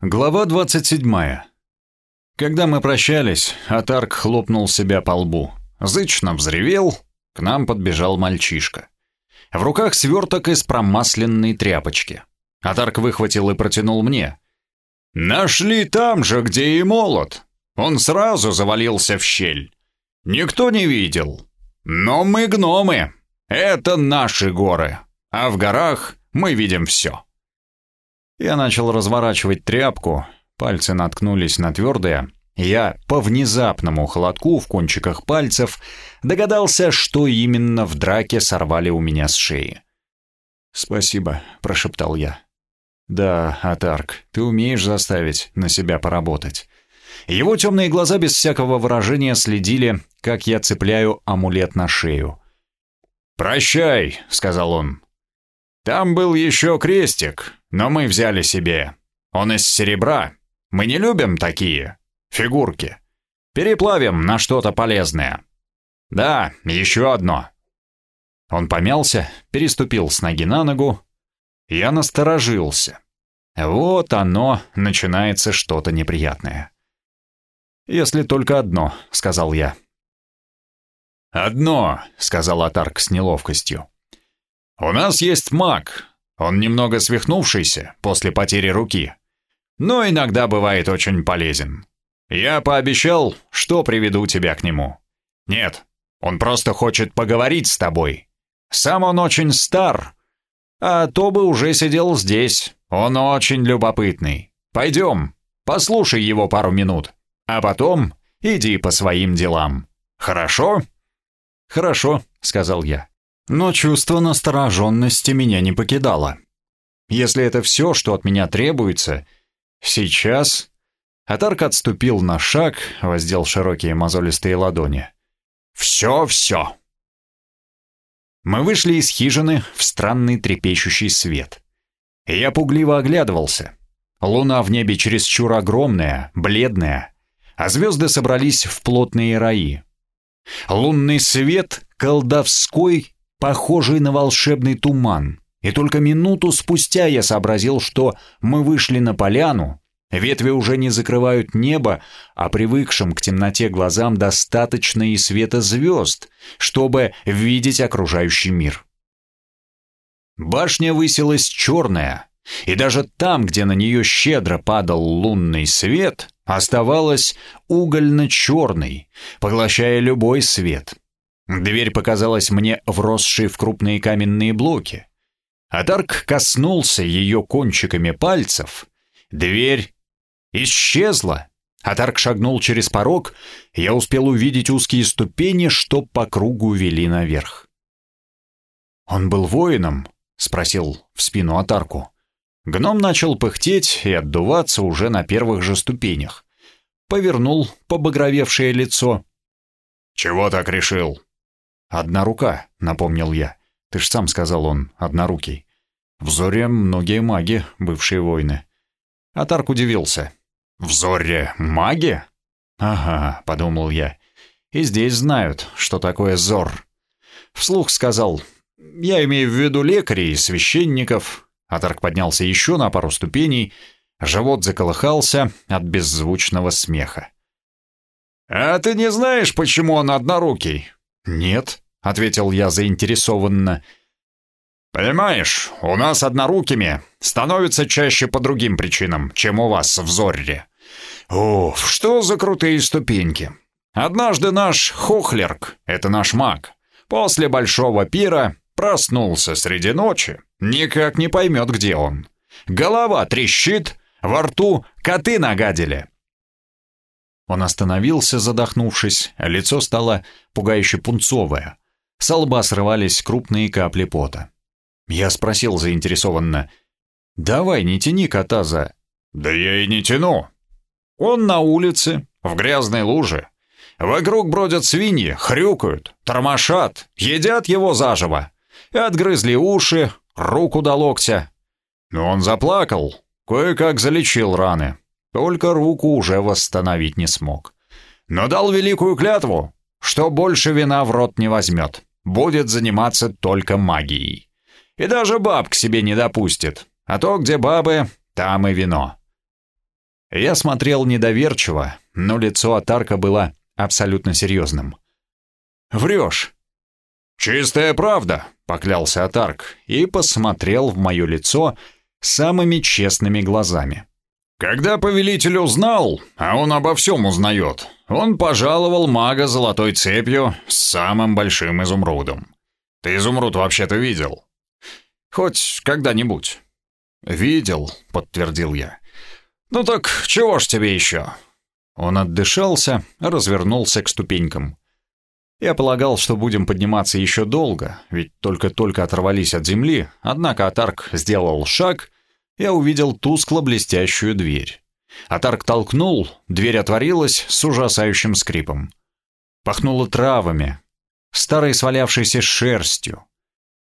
Глава 27. Когда мы прощались, Атарк хлопнул себя по лбу. Зычно взревел, к нам подбежал мальчишка. В руках сверток из промасленной тряпочки. Атарк выхватил и протянул мне. «Нашли там же, где и молот. Он сразу завалился в щель. Никто не видел. Но мы гномы. Это наши горы. А в горах мы видим все». Я начал разворачивать тряпку, пальцы наткнулись на твердое. Я по внезапному холодку в кончиках пальцев догадался, что именно в драке сорвали у меня с шеи. «Спасибо», — прошептал я. «Да, Атарк, ты умеешь заставить на себя поработать». Его темные глаза без всякого выражения следили, как я цепляю амулет на шею. «Прощай», — сказал он. «Там был еще крестик, но мы взяли себе. Он из серебра. Мы не любим такие фигурки. Переплавим на что-то полезное. Да, еще одно. Он помялся, переступил с ноги на ногу. Я насторожился. Вот оно, начинается что-то неприятное. «Если только одно», — сказал я. «Одно», — сказал Атарк с неловкостью. «У нас есть маг, он немного свихнувшийся после потери руки, но иногда бывает очень полезен. Я пообещал, что приведу тебя к нему. Нет, он просто хочет поговорить с тобой. Сам он очень стар, а то бы уже сидел здесь. Он очень любопытный. Пойдем, послушай его пару минут, а потом иди по своим делам. Хорошо? Хорошо, сказал я. Но чувство настороженности меня не покидало. Если это все, что от меня требуется, сейчас... Атарк отступил на шаг, воздел широкие мозолистые ладони. «Все-все!» Мы вышли из хижины в странный трепещущий свет. Я пугливо оглядывался. Луна в небе чересчур огромная, бледная, а звезды собрались в плотные раи. Лунный свет колдовской похожий на волшебный туман. И только минуту спустя я сообразил, что мы вышли на поляну, ветви уже не закрывают небо, а привыкшим к темноте глазам достаточно и света звезд, чтобы видеть окружающий мир. Башня высилась черная, и даже там, где на нее щедро падал лунный свет, оставалась угольно-черной, поглощая любой свет — Дверь показалась мне вросшей в крупные каменные блоки. Адарк коснулся ее кончиками пальцев. Дверь исчезла. Атарк шагнул через порог, я успел увидеть узкие ступени, что по кругу вели наверх. «Он был воином?» — спросил в спину Атарку. Гном начал пыхтеть и отдуваться уже на первых же ступенях. Повернул побагровевшее лицо. «Чего так решил?» «Одна рука», — напомнил я. «Ты ж сам сказал он, однорукий». В Зоре многие маги, бывшие воины. Атарк удивился. «В Зоре маги?» «Ага», — подумал я. «И здесь знают, что такое Зор». Вслух сказал, «Я имею в виду лекарей и священников». Атарк поднялся еще на пару ступеней, живот заколыхался от беззвучного смеха. «А ты не знаешь, почему он однорукий?» «Нет», — ответил я заинтересованно. «Понимаешь, у нас однорукими становится чаще по другим причинам, чем у вас в Зорре. Уф, что за крутые ступеньки. Однажды наш Хохлерк, это наш маг, после большого пира проснулся среди ночи, никак не поймет, где он. Голова трещит, во рту коты нагадили. Он остановился, задохнувшись, лицо стало пугающе пунцовое. С лба срывались крупные капли пота. Я спросил заинтересованно, «Давай, не тяни кота за...» «Да я и не тяну. Он на улице, в грязной луже. Вокруг бродят свиньи, хрюкают, тормошат, едят его заживо. И отгрызли уши, руку до локтя. Но он заплакал, кое-как залечил раны. Только руку уже восстановить не смог. Но дал великую клятву, что больше вина в рот не возьмет. Будет заниматься только магией. И даже баб к себе не допустит. А то, где бабы, там и вино. Я смотрел недоверчиво, но лицо Атарка было абсолютно серьезным. «Врешь!» «Чистая правда!» — поклялся Атарк и посмотрел в мое лицо самыми честными глазами. Когда повелитель узнал, а он обо всем узнает, он пожаловал мага золотой цепью с самым большим изумрудом. Ты изумруд вообще-то видел? Хоть когда-нибудь? Видел, подтвердил я. Ну так чего ж тебе еще? Он отдышался, развернулся к ступенькам. Я полагал, что будем подниматься еще долго, ведь только-только оторвались от земли, однако Атарк сделал шаг я увидел тускло-блестящую дверь. Атарк толкнул, дверь отворилась с ужасающим скрипом. Пахнуло травами, старой свалявшейся шерстью.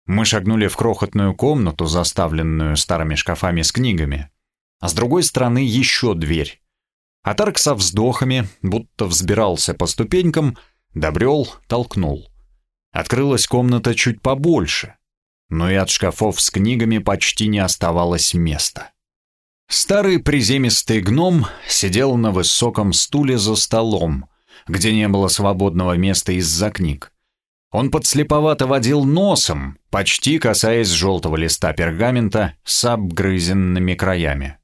Мы шагнули в крохотную комнату, заставленную старыми шкафами с книгами. А с другой стороны еще дверь. Атарк со вздохами, будто взбирался по ступенькам, добрел, толкнул. Открылась комната чуть побольше но и от шкафов с книгами почти не оставалось места. Старый приземистый гном сидел на высоком стуле за столом, где не было свободного места из-за книг. Он подслеповато водил носом, почти касаясь желтого листа пергамента с обгрызенными краями.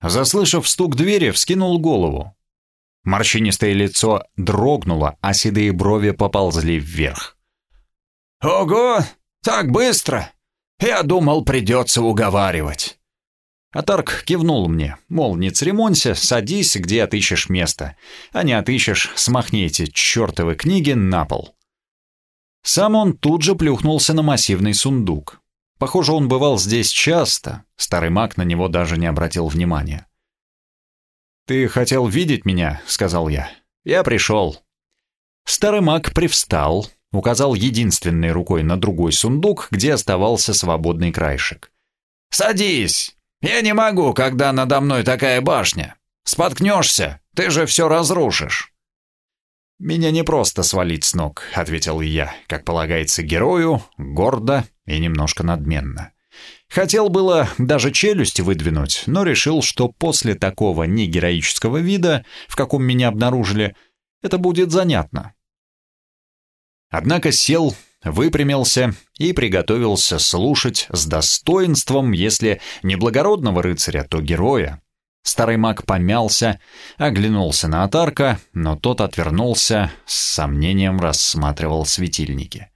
Заслышав стук двери, вскинул голову. Морщинистое лицо дрогнуло, а седые брови поползли вверх. «Ого! «Так быстро? Я думал, придется уговаривать». Атарк кивнул мне, мол, не церемонься, садись, где отыщешь место, а не отыщешь, смахни эти чертовы книги на пол. Сам он тут же плюхнулся на массивный сундук. Похоже, он бывал здесь часто, старый маг на него даже не обратил внимания. «Ты хотел видеть меня?» — сказал я. «Я пришел». Старый маг привстал, указал единственной рукой на другой сундук, где оставался свободный краешек. «Садись! Я не могу, когда надо мной такая башня. Споткнешься, ты же все разрушишь». «Меня не просто свалить с ног», — ответил я, как полагается герою, гордо и немножко надменно. Хотел было даже челюсть выдвинуть, но решил, что после такого негероического вида, в каком меня обнаружили, это будет занятно. Однако сел, выпрямился и приготовился слушать с достоинством, если не благородного рыцаря, то героя. Старый маг помялся, оглянулся на Атарка, но тот отвернулся, с сомнением рассматривал светильники.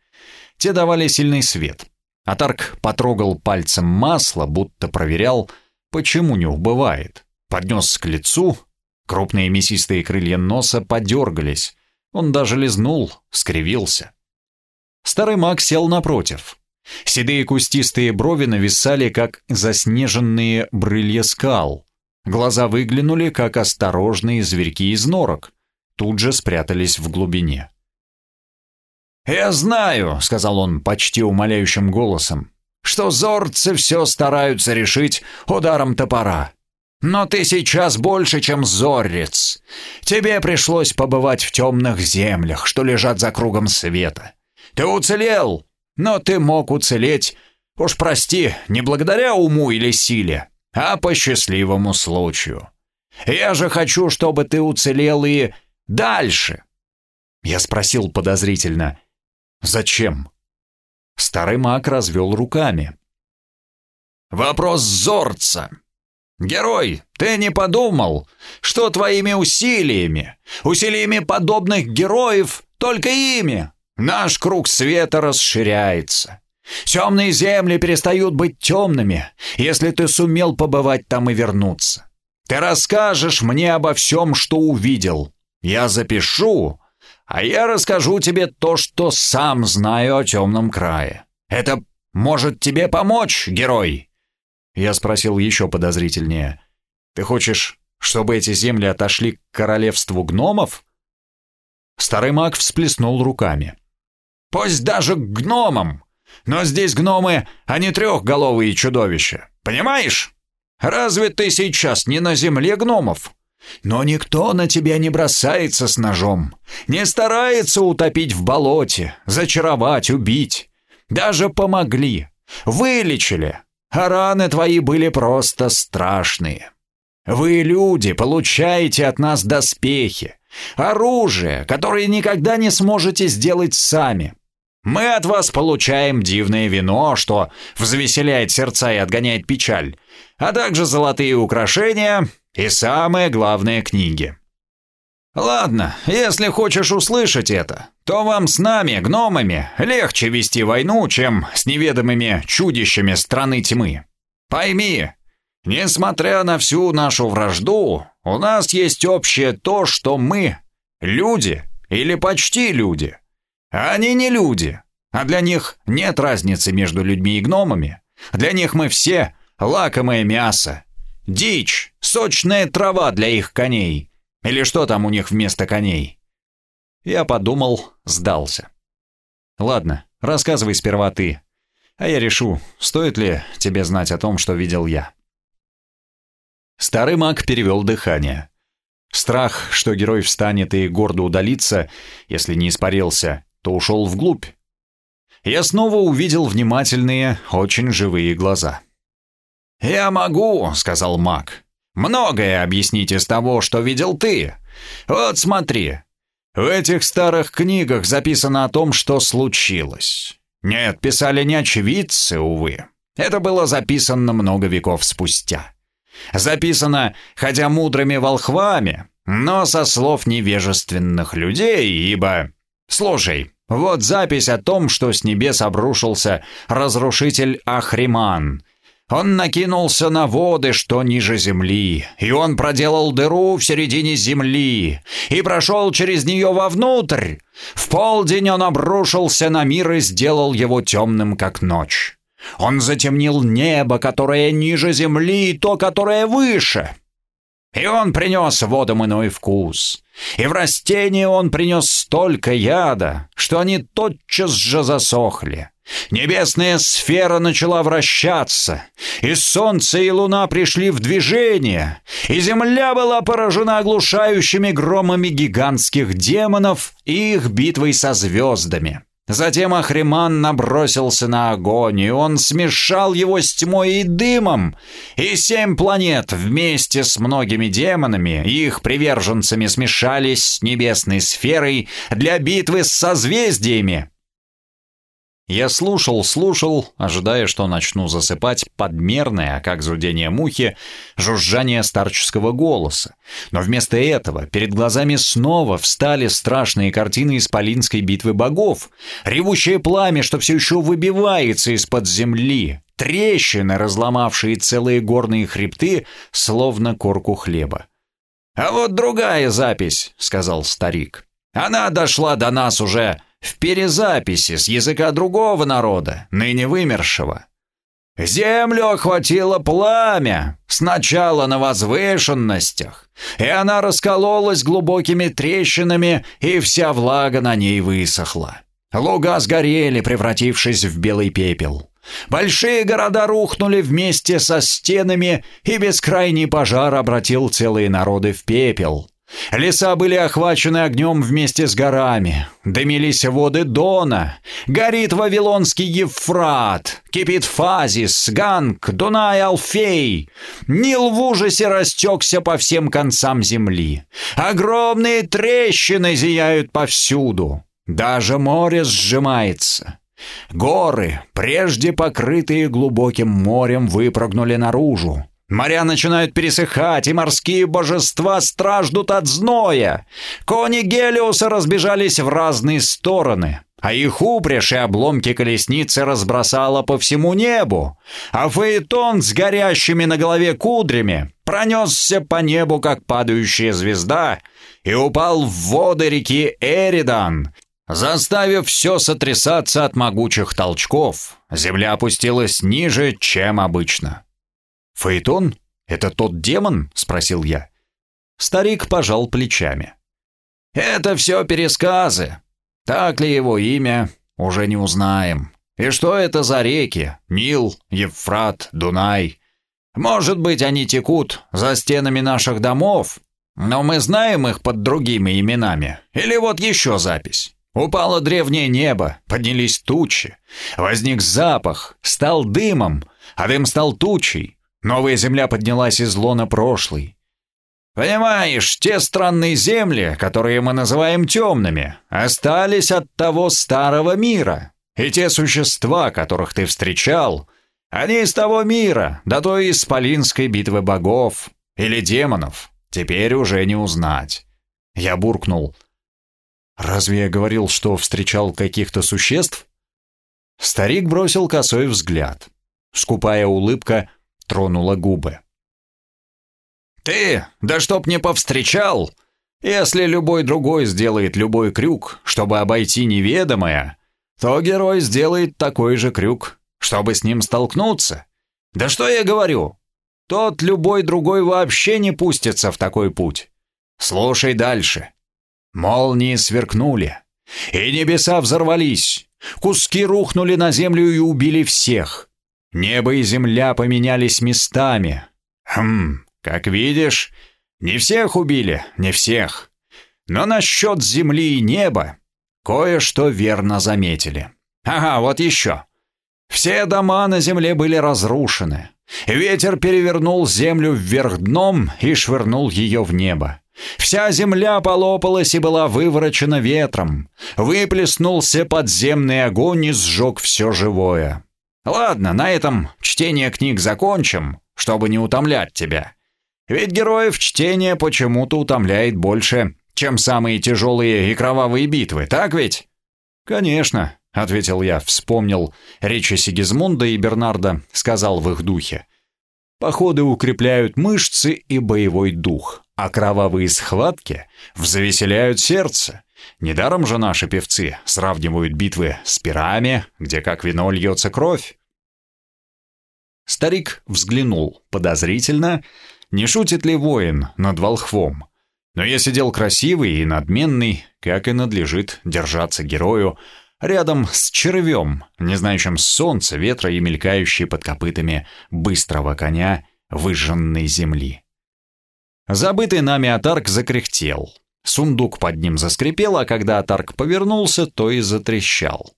Те давали сильный свет. Атарк потрогал пальцем масло, будто проверял, почему не убывает. Поднес к лицу, крупные мясистые крылья носа подергались, он даже лизнул, скривился. Старый маг сел напротив. Седые кустистые брови нависали, как заснеженные брылья скал. Глаза выглянули, как осторожные зверьки из норок. Тут же спрятались в глубине. «Я знаю», — сказал он почти умоляющим голосом, «что зорцы все стараются решить ударом топора. Но ты сейчас больше, чем зорец. Тебе пришлось побывать в темных землях, что лежат за кругом света. Ты уцелел, но ты мог уцелеть, уж прости, не благодаря уму или силе, а по счастливому случаю. Я же хочу, чтобы ты уцелел и дальше. Я спросил подозрительно, зачем? Старый маг развел руками. Вопрос зорца. Герой, ты не подумал, что твоими усилиями, усилиями подобных героев, только ими, наш круг света расширяется. Темные земли перестают быть темными, если ты сумел побывать там и вернуться. Ты расскажешь мне обо всем, что увидел. Я запишу, а я расскажу тебе то, что сам знаю о темном крае. Это может тебе помочь, герой?» Я спросил еще подозрительнее. «Ты хочешь, чтобы эти земли отошли к королевству гномов?» Старый маг всплеснул руками. «Пусть даже к гномам! Но здесь гномы, а не трехголовые чудовища. Понимаешь? Разве ты сейчас не на земле гномов? Но никто на тебя не бросается с ножом, не старается утопить в болоте, зачаровать, убить. Даже помогли, вылечили, а раны твои были просто страшные. Вы, люди, получаете от нас доспехи, оружие, которое никогда не сможете сделать сами. Мы от вас получаем дивное вино, что взвеселяет сердца и отгоняет печаль, а также золотые украшения и, самое главное, книги. Ладно, если хочешь услышать это, то вам с нами, гномами, легче вести войну, чем с неведомыми чудищами страны тьмы. Пойми, несмотря на всю нашу вражду, у нас есть общее то, что мы — люди или почти люди. Они не люди, а для них нет разницы между людьми и гномами. Для них мы все — лакомое мясо, дичь, сочная трава для их коней. Или что там у них вместо коней? Я подумал, сдался. Ладно, рассказывай сперва ты, а я решу, стоит ли тебе знать о том, что видел я. Старый маг перевел дыхание. Страх, что герой встанет и гордо удалится, если не испарился, то ушел вглубь. Я снова увидел внимательные, очень живые глаза. «Я могу», — сказал маг, — «многое объяснить из того, что видел ты. Вот смотри, в этих старых книгах записано о том, что случилось. Нет, писали не очевидцы, увы. Это было записано много веков спустя. Записано, хотя мудрыми волхвами, но со слов невежественных людей, ибо... Слушай, вот запись о том, что с небес обрушился разрушитель Ахриман, он накинулся на воды, что ниже земли, и он проделал дыру в середине земли, и прошел через нее вовнутрь. В полдень он обрушился на мир и сделал его темным, как ночь. Он затемнил небо, которое ниже земли, и то, которое выше. И он принес водам иной вкус. И в растения он принес столько яда, что они тотчас же засохли. Небесная сфера начала вращаться, и солнце и луна пришли в движение, и земля была поражена оглушающими громами гигантских демонов и их битвой со звездами. Затем Ахриман набросился на огонь, и он смешал его с тьмой и дымом, и семь планет вместе с многими демонами и их приверженцами смешались с небесной сферой для битвы с созвездиями, я слушал, слушал, ожидая, что начну засыпать подмерное, как зудение мухи, жужжание старческого голоса. Но вместо этого перед глазами снова встали страшные картины исполинской битвы богов, ревущее пламя, что все еще выбивается из-под земли, трещины, разломавшие целые горные хребты, словно корку хлеба. «А вот другая запись», — сказал старик. «Она дошла до нас уже в перезаписи с языка другого народа, ныне вымершего. Землю охватило пламя, сначала на возвышенностях, и она раскололась глубокими трещинами, и вся влага на ней высохла. Луга сгорели, превратившись в белый пепел. Большие города рухнули вместе со стенами, и бескрайний пожар обратил целые народы в пепел. Леса были охвачены огнем вместе с горами, дымились воды Дона, горит Вавилонский Евфрат, кипит Фазис, Ганг, Дунай, Алфей. Нил в ужасе растекся по всем концам земли. Огромные трещины зияют повсюду. Даже море сжимается. Горы, прежде покрытые глубоким морем, выпрыгнули наружу. Моря начинают пересыхать, и морские божества страждут от зноя. Кони Гелиоса разбежались в разные стороны, а их упряжь и обломки колесницы разбросало по всему небу, а Фаэтон с горящими на голове кудрями пронесся по небу, как падающая звезда, и упал в воды реки Эридан, заставив все сотрясаться от могучих толчков. Земля опустилась ниже, чем обычно. «Фаэтон? Это тот демон?» — спросил я. Старик пожал плечами. «Это все пересказы. Так ли его имя, уже не узнаем. И что это за реки? Нил, Евфрат, Дунай. Может быть, они текут за стенами наших домов, но мы знаем их под другими именами. Или вот еще запись. Упало древнее небо, поднялись тучи. Возник запах, стал дымом, а дым стал тучей. Новая земля поднялась из лона прошлой. Понимаешь, те странные земли, которые мы называем темными, остались от того старого мира. И те существа, которых ты встречал, они из того мира, до той исполинской битвы богов или демонов. Теперь уже не узнать. Я буркнул. Разве я говорил, что встречал каких-то существ? Старик бросил косой взгляд. Скупая улыбка тронула губы. «Ты, да чтоб не повстречал! Если любой другой сделает любой крюк, чтобы обойти неведомое, то герой сделает такой же крюк, чтобы с ним столкнуться. Да что я говорю? Тот любой другой вообще не пустится в такой путь. Слушай дальше. Молнии сверкнули, и небеса взорвались, куски рухнули на землю и убили всех. Небо и земля поменялись местами. Хм, как видишь, не всех убили, не всех. Но насчет земли и неба кое-что верно заметили. Ага, вот еще. Все дома на земле были разрушены. Ветер перевернул землю вверх дном и швырнул ее в небо. Вся земля полопалась и была выворочена ветром. Выплеснулся подземный огонь и сжег все живое. Ладно, на этом чтение книг закончим, чтобы не утомлять тебя. Ведь героев чтение почему-то утомляет больше, чем самые тяжелые и кровавые битвы, так ведь? Конечно, ответил я, вспомнил речи Сигизмунда и Бернарда, сказал в их духе. Походы укрепляют мышцы и боевой дух, а кровавые схватки взвеселяют сердце. Недаром же наши певцы сравнивают битвы с пирами, где как вино льется кровь. Старик взглянул подозрительно, не шутит ли воин над волхвом. Но я сидел красивый и надменный, как и надлежит держаться герою, рядом с червем, не знающим солнца, ветра и мелькающей под копытами быстрого коня выжженной земли. Забытый нами Атарк закряхтел. Сундук под ним заскрипел, а когда Атарк повернулся, то и затрещал.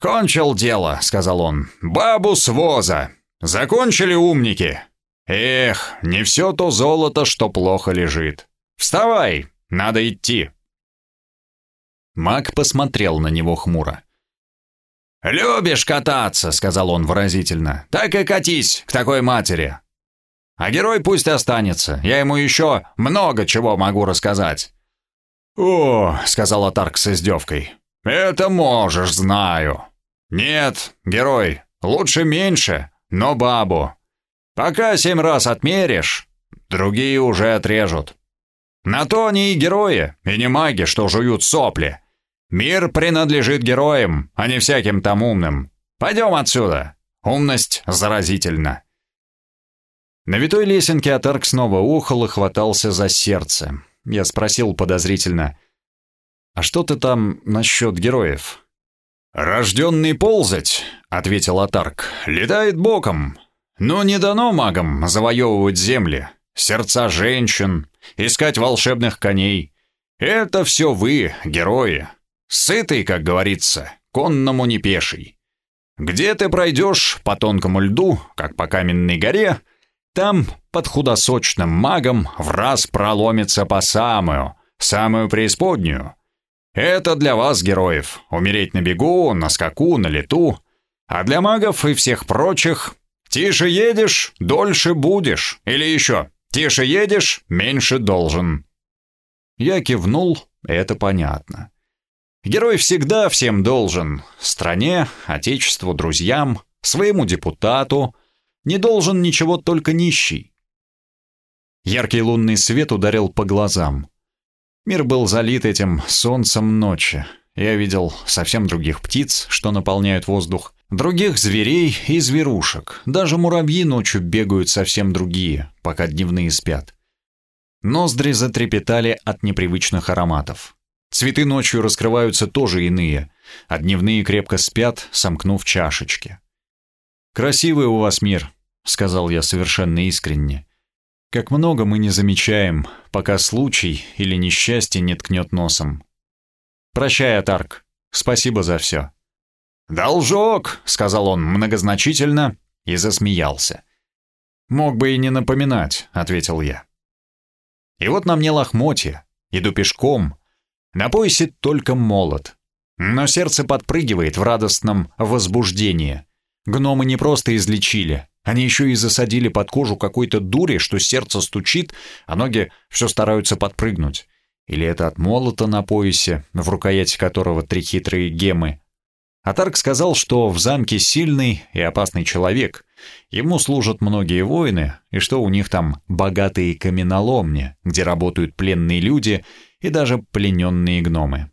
«Кончил дело», — сказал он. «Бабу с воза! Закончили умники! Эх, не все то золото, что плохо лежит. Вставай, надо идти. Маг посмотрел на него хмуро. «Любишь кататься», — сказал он выразительно. «Так и катись к такой матери. А герой пусть останется, я ему еще много чего могу рассказать». «О», — сказал Атарк с издевкой, — «это можешь, знаю». «Нет, герой, лучше меньше, но бабу. Пока семь раз отмеришь, другие уже отрежут. На то они и герои, и не маги, что жуют сопли. Мир принадлежит героям, а не всяким там умным. Пойдем отсюда. Умность заразительна. На витой лесенке Атарк снова ухал и хватался за сердце. Я спросил подозрительно, «А что ты там насчет героев?» «Рожденный ползать», — ответил Атарк, — «летает боком, но не дано магам завоевывать земли, сердца женщин, искать волшебных коней. Это все вы, герои. Сытый, как говорится, конному не пеший. Где ты пройдешь по тонкому льду, как по каменной горе, там под худосочным магом в раз проломится по самую, самую преисподнюю. Это для вас, героев, умереть на бегу, на скаку, на лету, а для магов и всех прочих Тише едешь, дольше будешь. Или еще, тише едешь, меньше должен. Я кивнул, это понятно. Герой всегда всем должен. Стране, отечеству, друзьям, своему депутату. Не должен ничего только нищий. Яркий лунный свет ударил по глазам. Мир был залит этим солнцем ночи. Я видел совсем других птиц, что наполняют воздух, Других зверей и зверушек. Даже муравьи ночью бегают совсем другие, пока дневные спят. Ноздри затрепетали от непривычных ароматов. Цветы ночью раскрываются тоже иные, а дневные крепко спят, сомкнув чашечки. «Красивый у вас мир», — сказал я совершенно искренне. «Как много мы не замечаем, пока случай или несчастье не ткнет носом. Прощай, Атарк. Спасибо за все». «Должок», — сказал он многозначительно и засмеялся. «Мог бы и не напоминать», — ответил я. И вот на мне лохмотья, иду пешком. На поясе только молот. Но сердце подпрыгивает в радостном возбуждении. Гномы не просто излечили, они еще и засадили под кожу какой-то дури, что сердце стучит, а ноги все стараются подпрыгнуть. Или это от молота на поясе, в рукояти которого три хитрые гемы. Атарк сказал, что в замке сильный и опасный человек. Ему служат многие воины, и что у них там богатые каменоломни, где работают пленные люди и даже плененные гномы.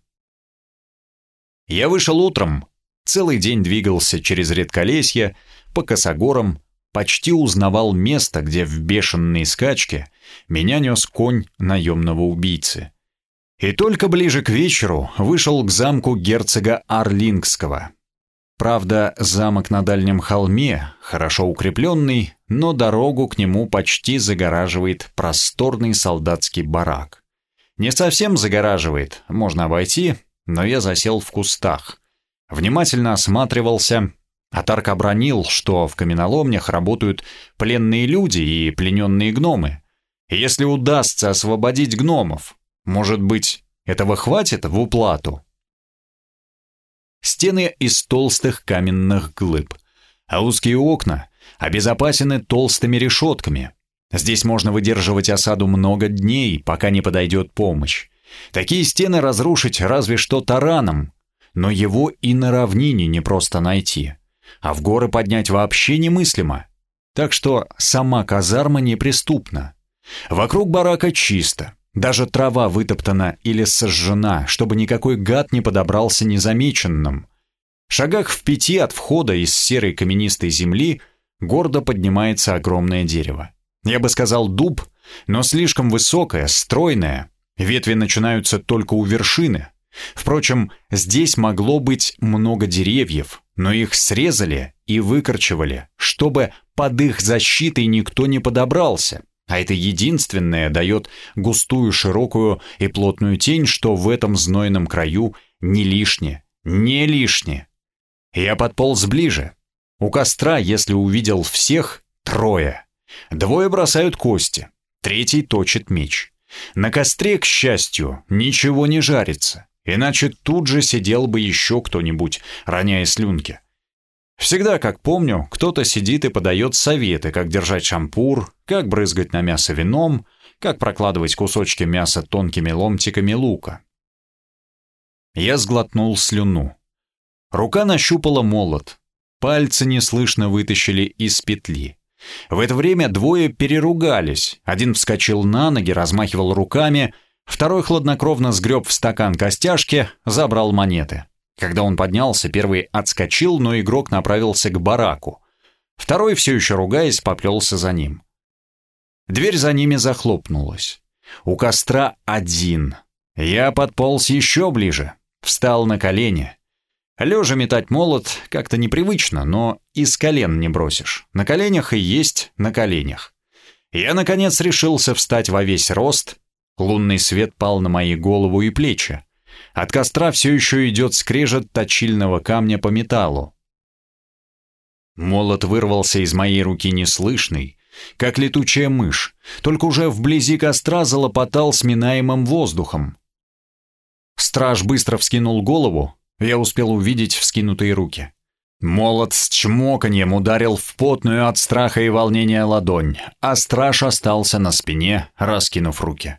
Я вышел утром, целый день двигался через редколесье, по косогорам, почти узнавал место, где в бешеной скачке меня нес конь наемного убийцы. И только ближе к вечеру вышел к замку герцога Арлингского. Правда, замок на дальнем холме, хорошо укрепленный, но дорогу к нему почти загораживает просторный солдатский барак. Не совсем загораживает, можно обойти, но я засел в кустах. Внимательно осматривался, Атарк обронил, что в каменоломнях работают пленные люди и плененные гномы. Если удастся освободить гномов, может быть, этого хватит в уплату? Стены из толстых каменных глыб, а узкие окна обезопасены толстыми решетками. Здесь можно выдерживать осаду много дней, пока не подойдет помощь. Такие стены разрушить разве что тараном, но его и на равнине не просто найти а в горы поднять вообще немыслимо. Так что сама казарма неприступна. Вокруг барака чисто, даже трава вытоптана или сожжена, чтобы никакой гад не подобрался незамеченным. Шагах в пяти от входа из серой каменистой земли гордо поднимается огромное дерево. Я бы сказал дуб, но слишком высокое, стройное. Ветви начинаются только у вершины. Впрочем, здесь могло быть много деревьев, но их срезали и выкорчевали, чтобы под их защитой никто не подобрался. А это единственное дает густую, широкую и плотную тень, что в этом знойном краю не лишне, не лишне. Я подполз ближе. У костра, если увидел всех, трое. Двое бросают кости, третий точит меч. На костре, к счастью, ничего не жарится. Иначе тут же сидел бы еще кто-нибудь, роняя слюнки. Всегда, как помню, кто-то сидит и подает советы, как держать шампур, как брызгать на мясо вином, как прокладывать кусочки мяса тонкими ломтиками лука. Я сглотнул слюну. Рука нащупала молот. Пальцы неслышно вытащили из петли. В это время двое переругались. Один вскочил на ноги, размахивал руками — Второй хладнокровно сгреб в стакан костяшки, забрал монеты. Когда он поднялся, первый отскочил, но игрок направился к бараку. Второй, все еще ругаясь, поплелся за ним. Дверь за ними захлопнулась. У костра один. Я подполз еще ближе, встал на колени. Лежа метать молот как-то непривычно, но из колен не бросишь. На коленях и есть на коленях. Я, наконец, решился встать во весь рост, Лунный свет пал на мои голову и плечи. От костра все еще идет скрежет точильного камня по металлу. Молот вырвался из моей руки неслышный, как летучая мышь, только уже вблизи костра залопотал сминаемым воздухом. Страж быстро вскинул голову, я успел увидеть вскинутые руки. Молот с чмоканьем ударил в потную от страха и волнения ладонь, а страж остался на спине, раскинув руки.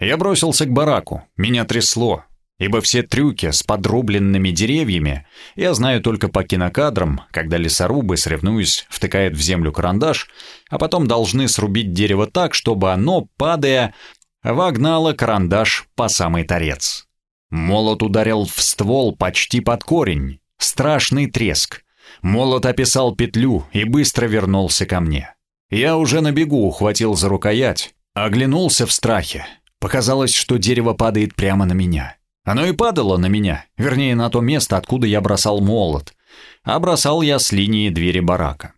Я бросился к бараку, меня трясло, ибо все трюки с подрубленными деревьями я знаю только по кинокадрам, когда лесорубы, соревнуясь, втыкают в землю карандаш, а потом должны срубить дерево так, чтобы оно, падая, вогнало карандаш по самый торец. Молот ударил в ствол почти под корень. Страшный треск. Молот описал петлю и быстро вернулся ко мне. Я уже на бегу ухватил за рукоять, оглянулся в страхе. Показалось, что дерево падает прямо на меня. Оно и падало на меня, вернее, на то место, откуда я бросал молот. А бросал я с линии двери барака.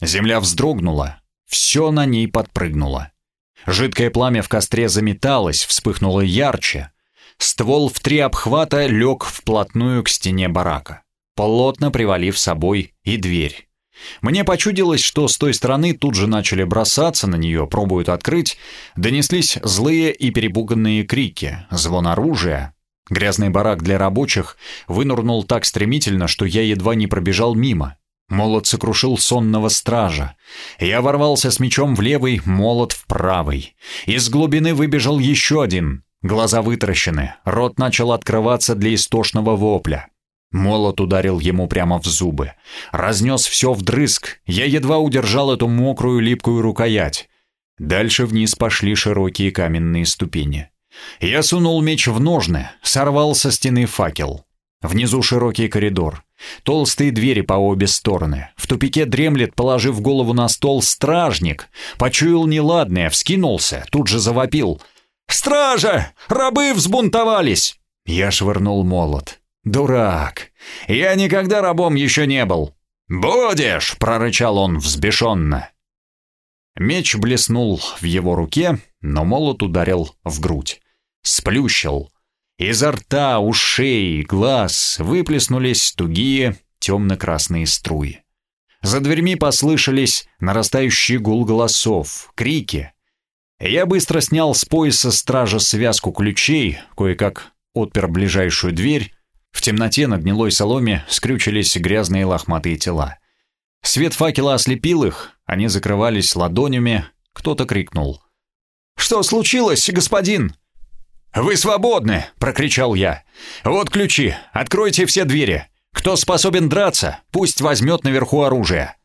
Земля вздрогнула, все на ней подпрыгнуло. Жидкое пламя в костре заметалось, вспыхнуло ярче. Ствол в три обхвата лег вплотную к стене барака, плотно привалив собой и дверь. Мне почудилось, что с той стороны тут же начали бросаться на нее, пробуют открыть, донеслись злые и перепуганные крики, звон оружия. Грязный барак для рабочих вынурнул так стремительно, что я едва не пробежал мимо. Молот сокрушил сонного стража. Я ворвался с мечом в левый, молот в правый. Из глубины выбежал еще один. Глаза вытаращены, рот начал открываться для истошного вопля. Молот ударил ему прямо в зубы. Разнес все вдрызг. Я едва удержал эту мокрую липкую рукоять. Дальше вниз пошли широкие каменные ступени. Я сунул меч в ножны, сорвал со стены факел. Внизу широкий коридор. Толстые двери по обе стороны. В тупике дремлет, положив голову на стол, стражник. Почуял неладное, вскинулся, тут же завопил. «Стража! Рабы взбунтовались!» Я швырнул молот. «Дурак! Я никогда рабом еще не был!» «Будешь!» — прорычал он взбешенно. Меч блеснул в его руке, но молот ударил в грудь. Сплющил. Изо рта, ушей, глаз выплеснулись тугие темно-красные струи. За дверьми послышались нарастающий гул голосов, крики. Я быстро снял с пояса стража связку ключей, кое-как отпер ближайшую дверь. В темноте на гнилой соломе скрючились грязные лохматые тела. Свет факела ослепил их, они закрывались ладонями. Кто-то крикнул. «Что случилось, господин?» «Вы свободны!» — прокричал я. «Вот ключи, откройте все двери. Кто способен драться, пусть возьмет наверху оружие».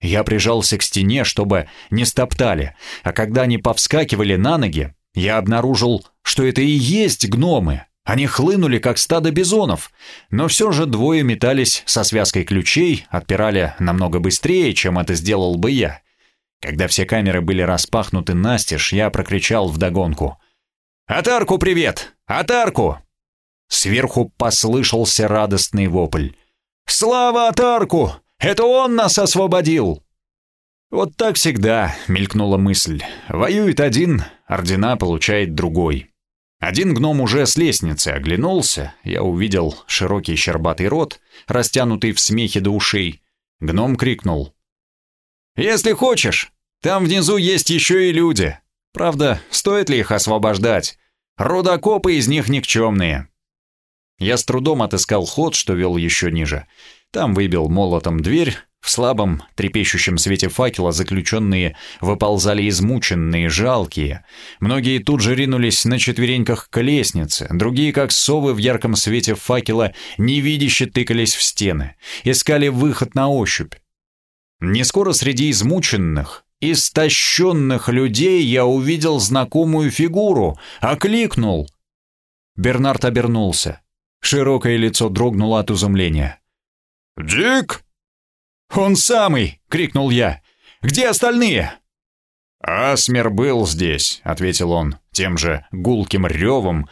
Я прижался к стене, чтобы не стоптали, а когда они повскакивали на ноги, я обнаружил, что это и есть гномы. Они хлынули, как стадо бизонов, но все же двое метались со связкой ключей, отпирали намного быстрее, чем это сделал бы я. Когда все камеры были распахнуты настежь, я прокричал вдогонку. «Атарку привет! Атарку!» Сверху послышался радостный вопль. «Слава Атарку! Это он нас освободил!» «Вот так всегда», — мелькнула мысль. «Воюет один, ордена получает другой». Один гном уже с лестницы оглянулся, я увидел широкий щербатый рот, растянутый в смехе до ушей. Гном крикнул. «Если хочешь, там внизу есть еще и люди. Правда, стоит ли их освобождать? Рудокопы из них никчемные. Я с трудом отыскал ход, что вел еще ниже. Там выбил молотом дверь, в слабом, трепещущем свете факела заключенные выползали измученные, жалкие. Многие тут же ринулись на четвереньках к лестнице, другие, как совы в ярком свете факела, невидяще тыкались в стены, искали выход на ощупь. Не скоро среди измученных истощенных людей я увидел знакомую фигуру, окликнул. Бернард обернулся. Широкое лицо дрогнуло от изумления. «Дик!» «Он самый!» — крикнул я. «Где остальные?» «Асмер был здесь», — ответил он, тем же гулким ревом,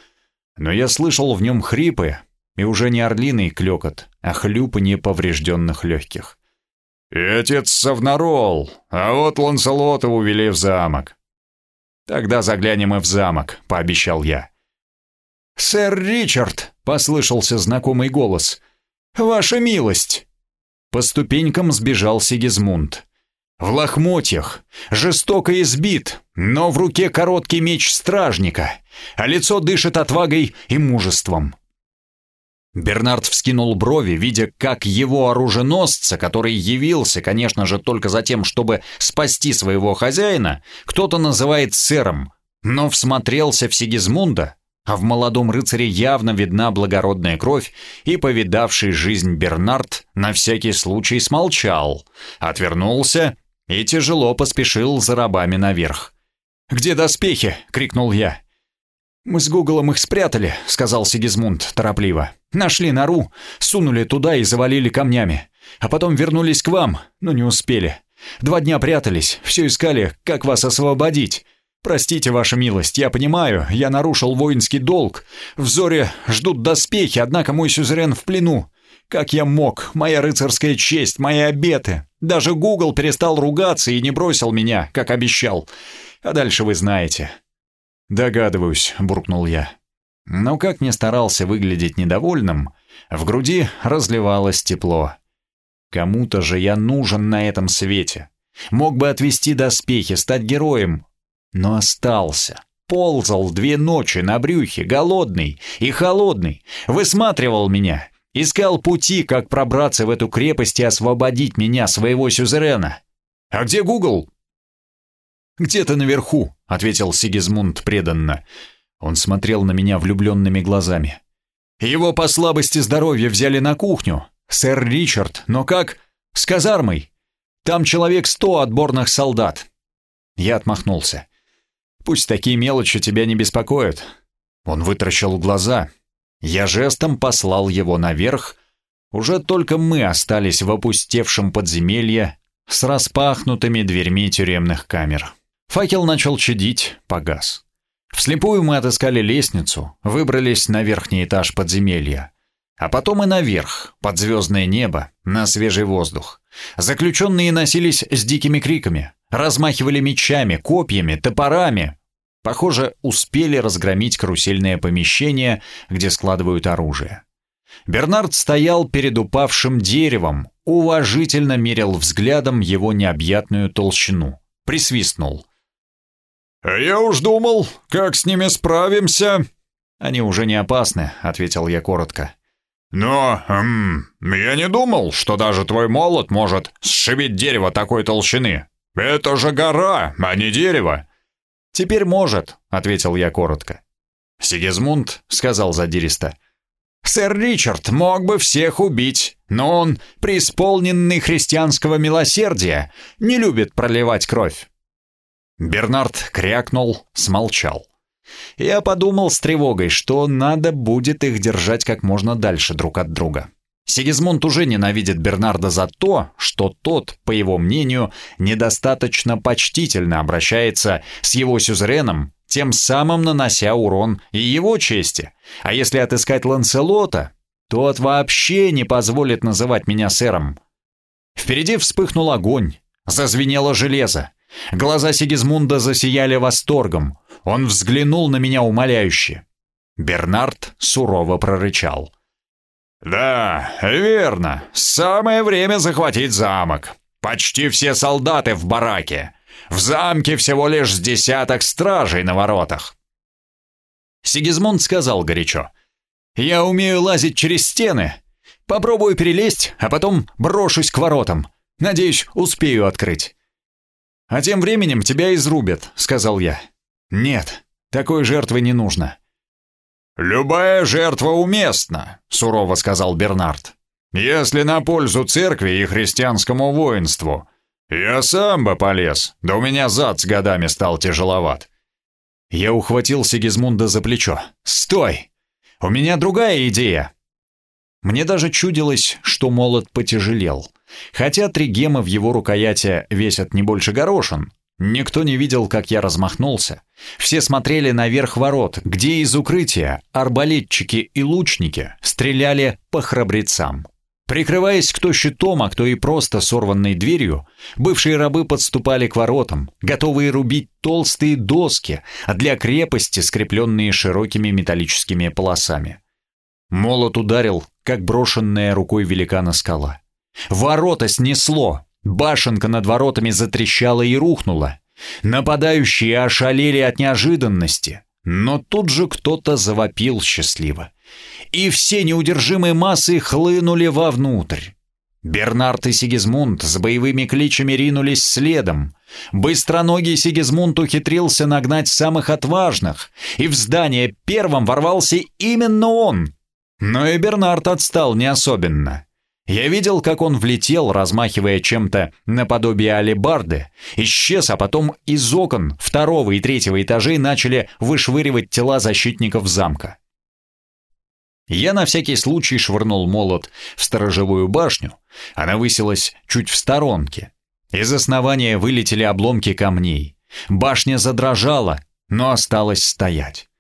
но я слышал в нем хрипы, и уже не орлиный клекот, а хлюпанье поврежденных легких. И отец Савнарол, а вот Ланселота увели в замок. Тогда заглянем и в замок, пообещал я. «Сэр Ричард!» — послышался знакомый голос. «Ваша милость!» По ступенькам сбежал Сигизмунд. В лохмотьях, жестоко избит, но в руке короткий меч стражника, а лицо дышит отвагой и мужеством. Бернард вскинул брови, видя, как его оруженосца, который явился, конечно же, только за тем, чтобы спасти своего хозяина, кто-то называет сэром, но всмотрелся в Сигизмунда, а в молодом рыцаре явно видна благородная кровь, и повидавший жизнь Бернард на всякий случай смолчал, отвернулся и тяжело поспешил за рабами наверх. «Где доспехи?» — крикнул я. «Мы с Гуглом их спрятали», — сказал Сигизмунд торопливо. «Нашли нору, сунули туда и завалили камнями. А потом вернулись к вам, но не успели. Два дня прятались, все искали, как вас освободить. Простите, ваша милость, я понимаю, я нарушил воинский долг. В Зоре ждут доспехи, однако мой сюзерен в плену. Как я мог? Моя рыцарская честь, мои обеты. Даже Гугл перестал ругаться и не бросил меня, как обещал. А дальше вы знаете. «Догадываюсь», — буркнул я. Но как не старался выглядеть недовольным, в груди разливалось тепло. Кому-то же я нужен на этом свете. Мог бы отвести доспехи, стать героем, но остался. Ползал две ночи на брюхе, голодный и холодный, высматривал меня, искал пути, как пробраться в эту крепость и освободить меня, своего сюзерена. А где Гугл? «Где-то наверху», — ответил Сигизмунд преданно. Он смотрел на меня влюбленными глазами. «Его по слабости здоровья взяли на кухню. Сэр Ричард, но как? С казармой. Там человек сто отборных солдат». Я отмахнулся. «Пусть такие мелочи тебя не беспокоят». Он вытаращил глаза. Я жестом послал его наверх. Уже только мы остались в опустевшем подземелье с распахнутыми дверьми тюремных камер. Факел начал чадить, погас. Вслепую мы отыскали лестницу, выбрались на верхний этаж подземелья. А потом и наверх, под звездное небо, на свежий воздух. Заключенные носились с дикими криками, размахивали мечами, копьями, топорами. Похоже, успели разгромить карусельное помещение, где складывают оружие. Бернард стоял перед упавшим деревом, уважительно мерил взглядом его необъятную толщину. Присвистнул. «Я уж думал, как с ними справимся». «Они уже не опасны», — ответил я коротко. «Но, эм, я не думал, что даже твой молот может сшибить дерево такой толщины. Это же гора, а не дерево». «Теперь может», — ответил я коротко. Сигизмунд сказал задиристо. «Сэр Ричард мог бы всех убить, но он, преисполненный христианского милосердия, не любит проливать кровь. Бернард крякнул, смолчал. Я подумал с тревогой, что надо будет их держать как можно дальше друг от друга. Сигизмунд уже ненавидит Бернарда за то, что тот, по его мнению, недостаточно почтительно обращается с его сюзереном, тем самым нанося урон и его чести. А если отыскать Ланселота, тот вообще не позволит называть меня сэром. Впереди вспыхнул огонь, зазвенело железо. Глаза Сигизмунда засияли восторгом. Он взглянул на меня умоляюще. Бернард сурово прорычал. «Да, верно. Самое время захватить замок. Почти все солдаты в бараке. В замке всего лишь с десяток стражей на воротах». Сигизмунд сказал горячо. «Я умею лазить через стены. Попробую перелезть, а потом брошусь к воротам. Надеюсь, успею открыть. «А тем временем тебя изрубят», — сказал я. «Нет, такой жертвы не нужно». «Любая жертва уместна», — сурово сказал Бернард. «Если на пользу церкви и христианскому воинству. Я сам бы полез, да у меня зад с годами стал тяжеловат». Я ухватил Сигизмунда за плечо. «Стой! У меня другая идея!» Мне даже чудилось, что молот потяжелел. Хотя три гема в его рукояти весят не больше горошин. Никто не видел, как я размахнулся. Все смотрели наверх ворот, где из укрытия арбалетчики и лучники стреляли по храбрецам. Прикрываясь кто щитом, а кто и просто сорванной дверью, бывшие рабы подступали к воротам, готовые рубить толстые доски, а для крепости скрепленные широкими металлическими полосами. Молот ударил, как брошенная рукой великана скала. Ворота снесло, башенка над воротами затрещала и рухнула. Нападающие ошалели от неожиданности, но тут же кто-то завопил счастливо. И все неудержимые массы хлынули вовнутрь. Бернард и Сигизмунд с боевыми кличами ринулись следом. Быстроногий Сигизмунд ухитрился нагнать самых отважных, и в здание первым ворвался именно он. Но и Бернард отстал не особенно. Я видел, как он влетел, размахивая чем-то наподобие алебарды, исчез, а потом из окон второго и третьего этажей начали вышвыривать тела защитников замка. Я на всякий случай швырнул молот в сторожевую башню, она высилась чуть в сторонке. Из основания вылетели обломки камней. Башня задрожала, но осталась стоять.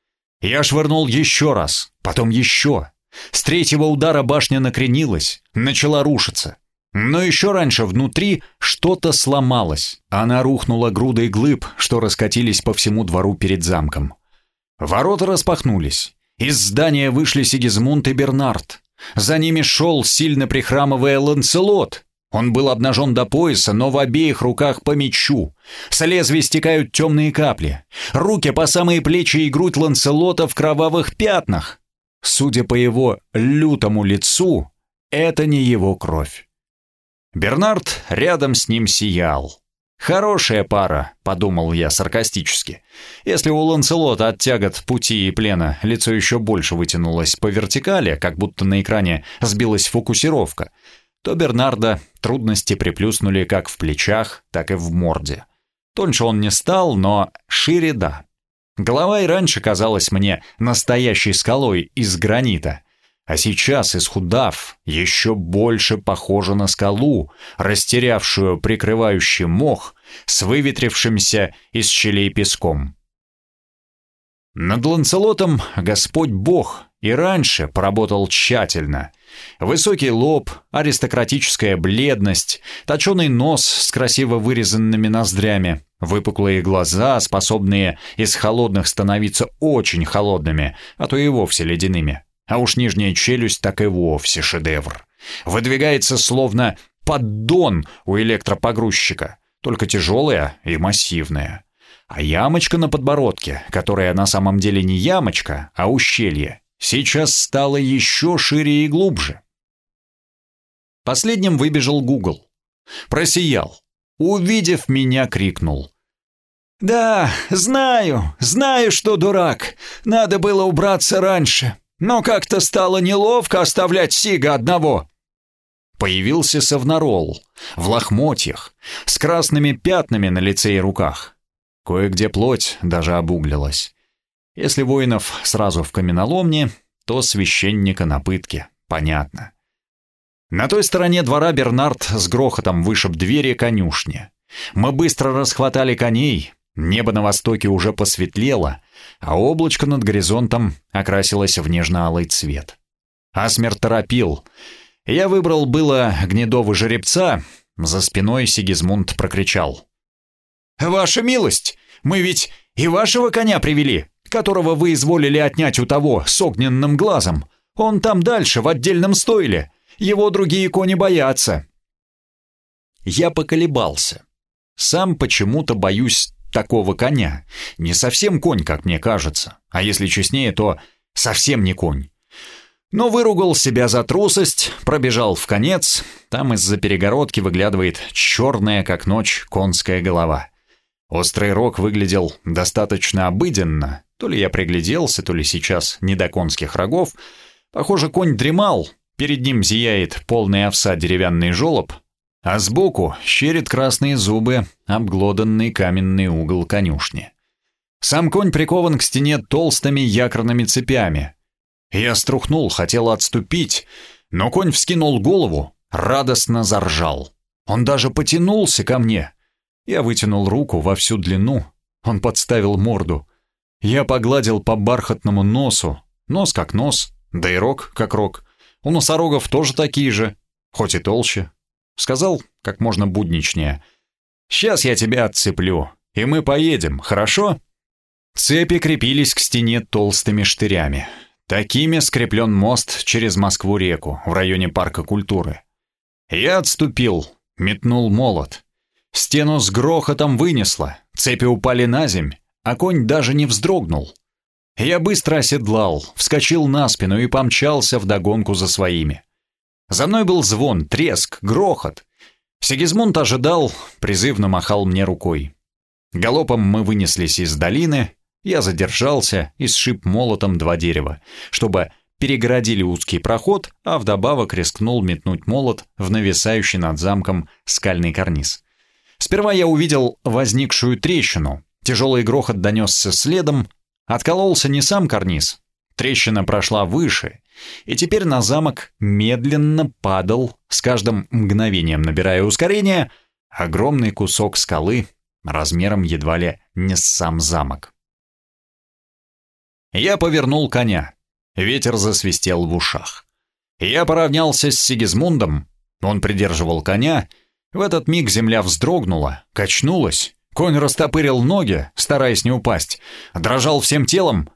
Я швырнул еще раз, потом еще. С третьего удара башня накренилась, начала рушиться. Но еще раньше внутри что-то сломалось. Она рухнула грудой глыб, что раскатились по всему двору перед замком. Ворота распахнулись. Из здания вышли Сигизмунд и Бернард. За ними шел, сильно прихрамывая Ланцелот. Он был обнажен до пояса, но в обеих руках по мечу. С лезвия стекают темные капли. Руки по самые плечи и грудь Ланселота в кровавых пятнах. Судя по его лютому лицу, это не его кровь. Бернард рядом с ним сиял. «Хорошая пара», — подумал я саркастически. Если у Ланселота от тягот пути и плена лицо еще больше вытянулось по вертикали, как будто на экране сбилась фокусировка, то Бернарда трудности приплюснули как в плечах, так и в морде. Тоньше он не стал, но шире — да. Голова и раньше казалась мне настоящей скалой из гранита, а сейчас, исхудав, еще больше похожа на скалу, растерявшую прикрывающий мох с выветрившимся из щелей песком. Над Ланцелотом Господь Бог и раньше поработал тщательно. Высокий лоб, аристократическая бледность, точеный нос с красиво вырезанными ноздрями, выпуклые глаза, способные из холодных становиться очень холодными, а то и вовсе ледяными. А уж нижняя челюсть так и вовсе шедевр. Выдвигается словно поддон у электропогрузчика, только тяжелая и массивная. А ямочка на подбородке, которая на самом деле не ямочка, а ущелье, сейчас стала еще шире и глубже. Последним выбежал Гугл. Просиял. Увидев меня, крикнул. «Да, знаю, знаю, что дурак. Надо было убраться раньше но как-то стало неловко оставлять Сига одного. Появился Савнарол в лохмотьях, с красными пятнами на лице и руках. Кое-где плоть даже обуглилась. Если воинов сразу в каменоломне, то священника на пытке, понятно. На той стороне двора Бернард с грохотом вышиб двери конюшни. Мы быстро расхватали коней, небо на востоке уже посветлело, а облачко над горизонтом окрасилось в нежно-алый цвет. Асмер торопил. Я выбрал было гнедого жеребца, за спиной Сигизмунд прокричал. «Ваша милость, мы ведь и вашего коня привели, которого вы изволили отнять у того с огненным глазом. Он там дальше, в отдельном стойле. Его другие кони боятся». Я поколебался. Сам почему-то боюсь такого коня. Не совсем конь, как мне кажется, а если честнее, то совсем не конь. Но выругал себя за трусость, пробежал в конец, там из-за перегородки выглядывает черная, как ночь, конская голова. Острый рог выглядел достаточно обыденно, то ли я пригляделся, то ли сейчас не до конских рогов. Похоже, конь дремал, перед ним зияет полный овса деревянный жолоб, а сбоку щерит красные зубы обглоданный каменный угол конюшни. Сам конь прикован к стене толстыми якорными цепями. Я струхнул, хотел отступить, но конь вскинул голову, радостно заржал. Он даже потянулся ко мне. Я вытянул руку во всю длину, он подставил морду. Я погладил по бархатному носу, нос как нос, да и рог как рог. У носорогов тоже такие же, хоть и толще, Сказал как можно будничнее. «Сейчас я тебя отцеплю, и мы поедем, хорошо?» Цепи крепились к стене толстыми штырями. Такими скреплен мост через Москву-реку в районе парка культуры. Я отступил, метнул молот. Стену с грохотом вынесло, цепи упали на земь, а конь даже не вздрогнул. Я быстро оседлал, вскочил на спину и помчался вдогонку за своими. За мной был звон, треск, грохот. Сигизмунд ожидал, призывно махал мне рукой. Галопом мы вынеслись из долины, я задержался и сшиб молотом два дерева, чтобы перегородили узкий проход, а вдобавок рискнул метнуть молот в нависающий над замком скальный карниз. Сперва я увидел возникшую трещину, тяжелый грохот донесся следом, откололся не сам карниз, трещина прошла выше, и теперь на замок медленно падал, с каждым мгновением набирая ускорение, огромный кусок скалы размером едва ли не сам замок. Я повернул коня. Ветер засвистел в ушах. Я поравнялся с Сигизмундом. Он придерживал коня. В этот миг земля вздрогнула, качнулась. Конь растопырил ноги, стараясь не упасть. Дрожал всем телом.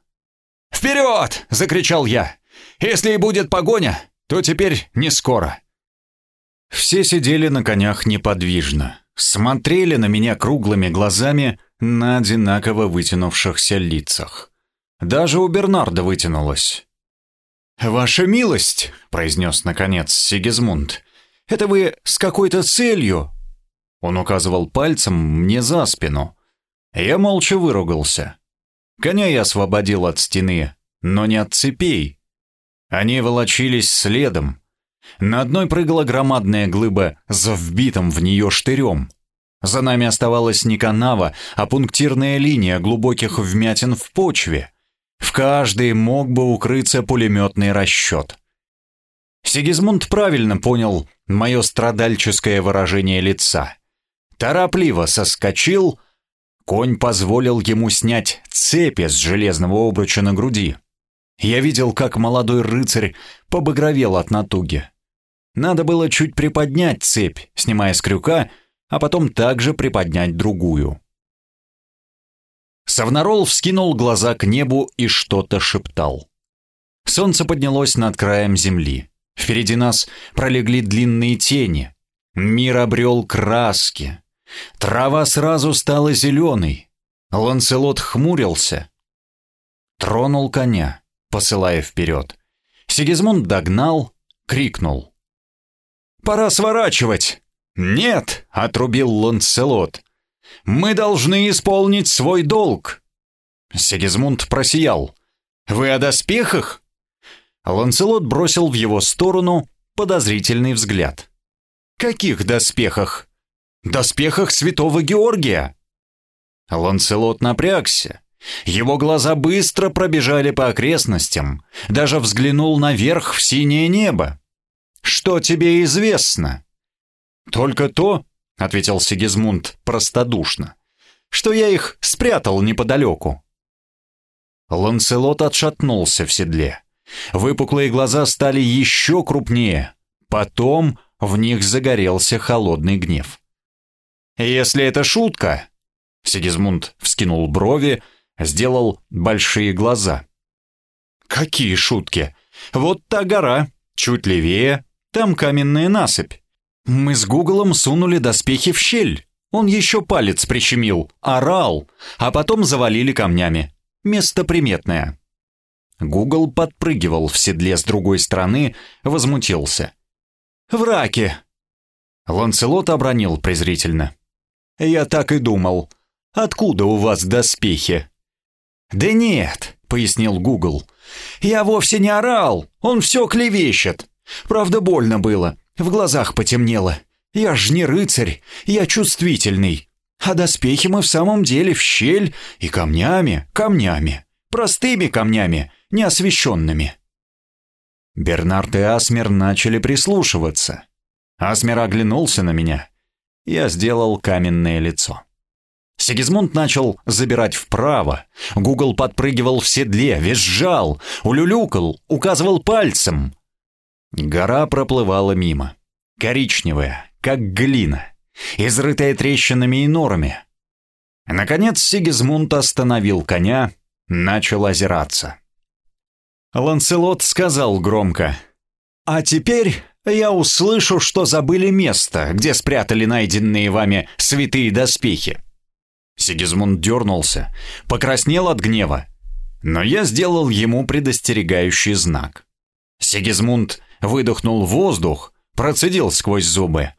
«Вперед!» — закричал я. Если и будет погоня, то теперь не скоро. Все сидели на конях неподвижно, смотрели на меня круглыми глазами на одинаково вытянувшихся лицах. Даже у Бернарда вытянулось. «Ваша милость», — произнес наконец Сигизмунд, — «это вы с какой-то целью?» Он указывал пальцем мне за спину. Я молча выругался. Коня я освободил от стены, но не от цепей. Они волочились следом. На одной прыгала громадная глыба за вбитым в нее штырем. За нами оставалась не канава, а пунктирная линия глубоких вмятин в почве. В каждой мог бы укрыться пулеметный расчет. Сигизмунд правильно понял мое страдальческое выражение лица. Торопливо соскочил, Конь позволил ему снять цепи с железного обруча на груди. Я видел, как молодой рыцарь побагровел от натуги. Надо было чуть приподнять цепь, снимая с крюка, а потом также приподнять другую. Савнарол вскинул глаза к небу и что-то шептал. Солнце поднялось над краем земли. Впереди нас пролегли длинные тени. Мир обрел краски. Трава сразу стала зеленой. Ланселот хмурился. Тронул коня, посылая вперед. Сигизмунд догнал, крикнул. «Пора сворачивать!» «Нет!» — отрубил Ланселот. «Мы должны исполнить свой долг!» Сигизмунд просиял. «Вы о доспехах?» Ланселот бросил в его сторону подозрительный взгляд. «Каких доспехах?» доспехах святого Георгия. Ланселот напрягся. Его глаза быстро пробежали по окрестностям, даже взглянул наверх в синее небо. «Что тебе известно?» «Только то», — ответил Сигизмунд простодушно, «что я их спрятал неподалеку». Ланселот отшатнулся в седле. Выпуклые глаза стали еще крупнее. Потом в них загорелся холодный гнев. «Если это шутка...» Сигизмунд вскинул брови, сделал большие глаза. «Какие шутки? Вот та гора, чуть левее, там каменная насыпь. Мы с Гуглом сунули доспехи в щель. Он еще палец прищемил, орал, а потом завалили камнями. Место приметное». Гугл подпрыгивал в седле с другой стороны, возмутился. «Враки!» Ланцелот обронил презрительно. «Я так и думал. Откуда у вас доспехи?» «Да нет», — пояснил Гугл. «Я вовсе не орал, он все клевещет. Правда, больно было, в глазах потемнело. Я ж не рыцарь, я чувствительный. А доспехи мы в самом деле в щель и камнями, камнями, простыми камнями, неосвещенными». Бернард и Асмер начали прислушиваться. Асмер оглянулся на меня я сделал каменное лицо. Сигизмунд начал забирать вправо. Гугл подпрыгивал в седле, визжал, улюлюкал, указывал пальцем. Гора проплывала мимо. Коричневая, как глина, изрытая трещинами и норами. Наконец Сигизмунд остановил коня, начал озираться. Ланселот сказал громко. «А теперь я услышу, что забыли место, где спрятали найденные вами святые доспехи». Сигизмунд дернулся, покраснел от гнева, но я сделал ему предостерегающий знак. Сигизмунд выдохнул воздух, процедил сквозь зубы.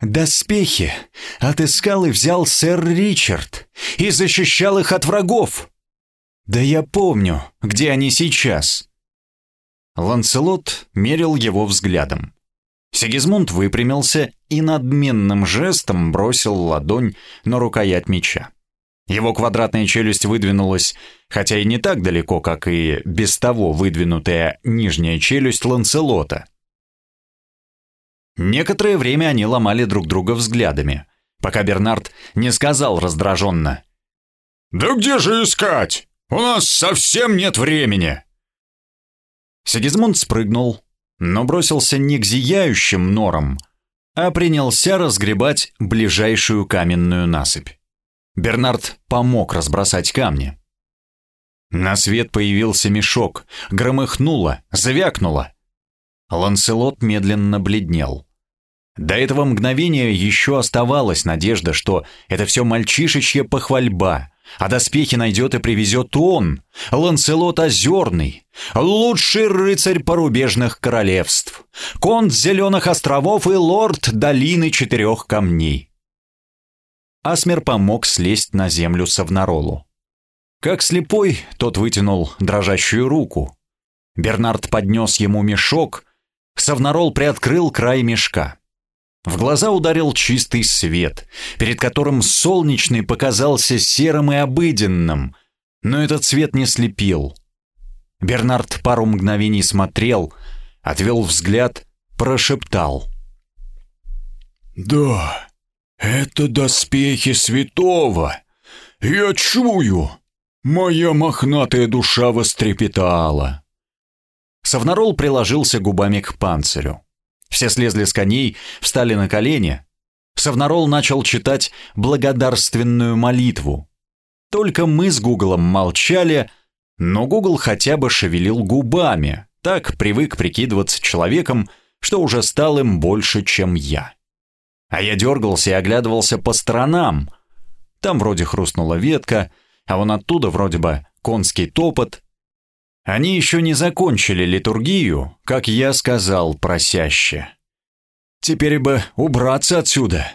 «Доспехи отыскал и взял сэр Ричард и защищал их от врагов. Да я помню, где они сейчас. Ланселот мерил его взглядом. Сигизмунд выпрямился и надменным жестом бросил ладонь на рукоять меча. Его квадратная челюсть выдвинулась, хотя и не так далеко, как и без того выдвинутая нижняя челюсть Ланселота. Некоторое время они ломали друг друга взглядами, пока Бернард не сказал раздраженно. «Да где же искать? У нас совсем нет времени!» Сигизмунд спрыгнул, но бросился не к зияющим норам, а принялся разгребать ближайшую каменную насыпь. Бернард помог разбросать камни. На свет появился мешок, громыхнуло, завякнуло. Ланселот медленно бледнел. До этого мгновения еще оставалась надежда, что это все мальчишечья похвальба, а доспехи найдет и привезет он, Ланселот Озерный, лучший рыцарь порубежных королевств, конт Зеленых островов и лорд Долины Четырех Камней. Асмер помог слезть на землю Савнаролу. Как слепой, тот вытянул дрожащую руку. Бернард поднес ему мешок, Савнарол приоткрыл край мешка. В глаза ударил чистый свет, перед которым солнечный показался серым и обыденным, но этот свет не слепил. Бернард пару мгновений смотрел, отвел взгляд, прошептал. «Да, это доспехи святого! Я чую! Моя мохнатая душа вострепетала!» Савнарол приложился губами к панцирю. Все слезли с коней, встали на колени. Савнарол начал читать благодарственную молитву. Только мы с Гуглом молчали, но Гугл хотя бы шевелил губами, так привык прикидываться человеком, что уже стал им больше, чем я. А я дергался и оглядывался по сторонам. Там вроде хрустнула ветка, а вон оттуда вроде бы конский топот, они еще не закончили литургию, как я сказал просяще. Теперь бы убраться отсюда.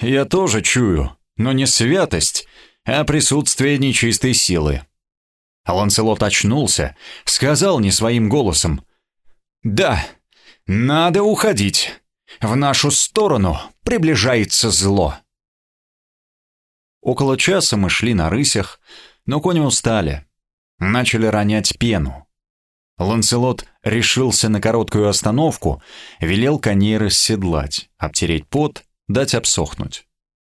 Я тоже чую, но не святость, а присутствие нечистой силы. Ланселот очнулся, сказал не своим голосом. «Да, надо уходить. В нашу сторону приближается зло». Около часа мы шли на рысях, но кони устали начали ронять пену. Ланселот решился на короткую остановку, велел коней расседлать, обтереть пот, дать обсохнуть.